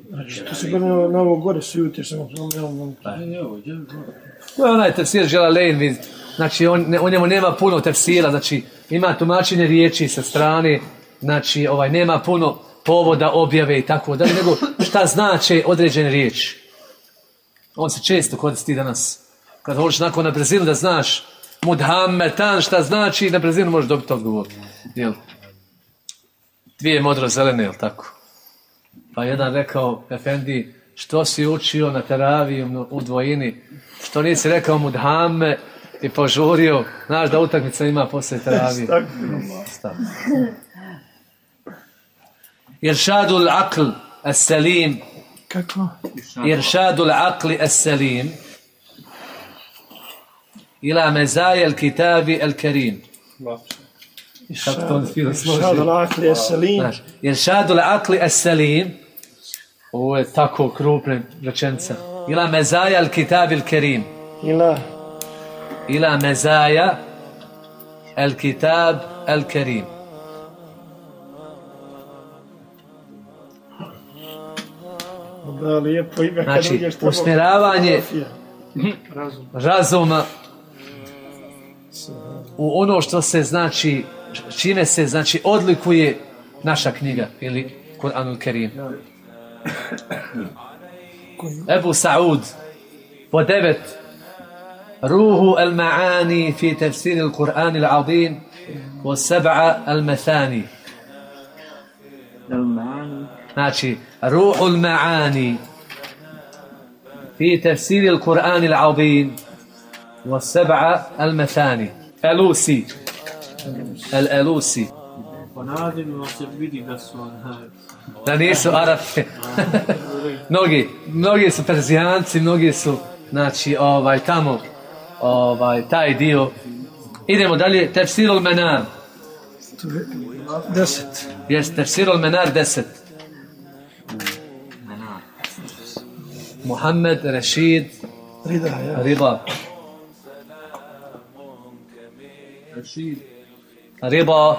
Znači, to se gleda na ovo gore sujuti, samo spomenuo. To je onaj tefsir Jalalain, vid- znači on, ne, u njemu nema puno tefsira, znači ima tumačenje riječi sa strane, znači ovaj nema puno povoda objave i tako dalje, nego šta znače određene riječi. On se često koristi danas. Kad hoćeš nakon na brzinu da znaš mudhammetan, šta znači, na brzinu možeš dobiti odgovor. Jel? Dvije modro zelene, jel tako? Pa jedan rekao, Efendi, što si učio na teraviju u dvojini, što nisi rekao mudhamme i požurio, znaš da utakmica ima posle teravije. Iršadul akl, as-salim. Kako? Iršadul akli, as-salim إلى مزايا الكتاب الكريم. إرشاد العقل السليم. هو تاكو كروب رچنسا إلى مزايا الكتاب الكريم. إلى إلى مزايا الكتاب الكريم. Znači, usmjeravanje razuma u ono što se znači čime se znači odlikuje naša knjiga ili Kur'anul Kerim. Ebu Sa'ud po devet روح المعاني في تفسير القرآن العظيم والسبعة المثاني znači روح المعاني في تفسير القرآن العظيم والسبعة المثاني Elusi. El Elusi. Po nazivu se vidi da su onaj... Da nisu Arape. mnogi, mnogi su Perzijanci, mnogi su, znači, ovaj, tamo, ovaj, taj dio. Idemo dalje, Tefsirul Menar. Deset. Jes, Tefsirul Menar deset. Muhammed Rashid Rida. Rida. Rida.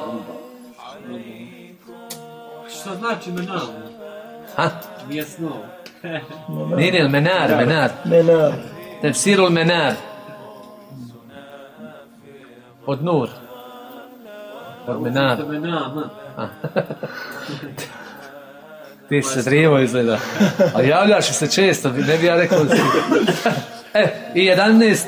Šta znači menar? Ha? Nije snov. Nije, nije, Menar, Menar. Menar. Tefsirul Menar. Od Nur. Od Menar. Ti se zrijevo izgleda. A javljaš se često, ne bi ja rekao da si... E, i 11.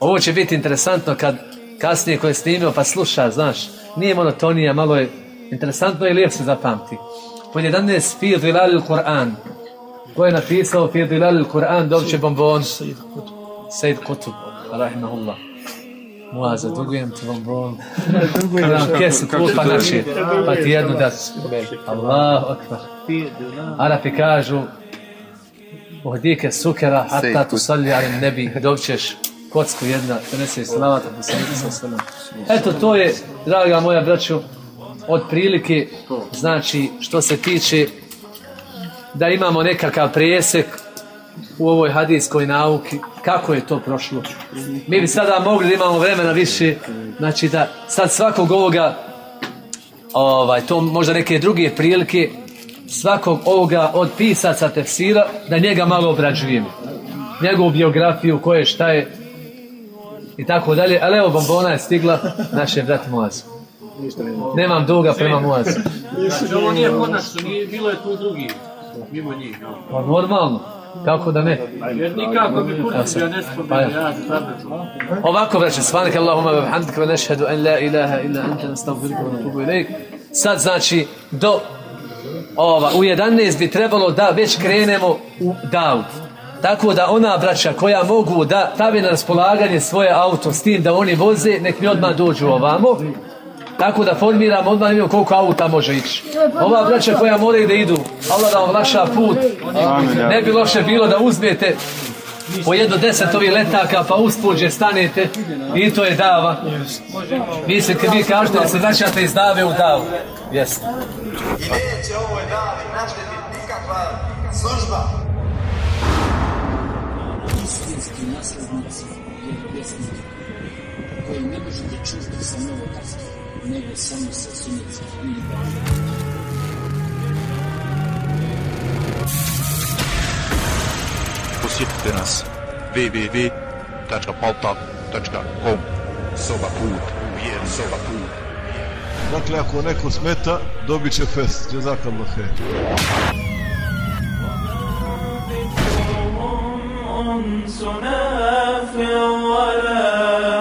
Ovo će biti interesantno kad kasnije ko je snimio pa sluša, znaš. Nije monotonija, malo je interesantno i lijep se zapamti. Pod 11. Fi Zilalil Kur'an. Ko je napisao Fi Zilalil Kur'an, dobit će bombon. Sejid Kutub, rahimahullah. Muaza, dugujem ti bombon. Kad nam kesu klupa naši, pa ti jednu da Allahu akbar. Arapi kažu, uhdike sukera, hatta tu salli ali nebi, dobit ćeš kocku jedna, donese slavata, poslanika sa sallam. Eto, to je, draga moja braćo, od prilike, znači, što se tiče da imamo nekakav presek u ovoj hadijskoj nauki, kako je to prošlo. Mi bi sada mogli da imamo vremena više, znači da sad svakog ovoga, ovaj, to možda neke druge prilike, svakog ovoga od pisaca tefsira, da njega malo obrađujemo. Njegovu biografiju, koje šta je, i tako dalje. Ali evo, bombona je stigla, naš je brat Moaz. Nemam duga prema Moaz. Znači, ovo nije kod nas, nije, bilo je tu drugi, mimo njih. no. Pa normalno. Kako da ne? Jer nikako bi Evo kurci sad. ja ne Pa ja. tabletu. Ovako vraća, svanak Allahumma wa bihamdika wa nashhadu an la ilaha illa anta nastaghfiruka wa natubu ilayk. Sad znači do ova u 11 bi trebalo da već krenemo u davu. Tako da ona braća koja mogu da stave na raspolaganje svoje auto s tim da oni voze, nek mi odmah dođu ovamo. Tako da formiramo odmah vidimo koliko auta može ići. Ova braća koja moraju da idu, Allah da vam lakša put. Ne bi loše bilo da uzmete po jedno deset ovih letaka pa uspuđe stanete i to je dava. Vi se kad vi kažete da se vraćate iz dave u davu. Jeste. I neće ovoj davi naštetiti nikakva služba. koji ne možete čuti sa novotarskih, nego samo sa sunetskih knjiga. Posjetite nas www.paltav.com Soba put u vjeru. Soba put. Dakle, ako neko smeta, dobit će fest. Jazakallah khair. أنس نافع ولا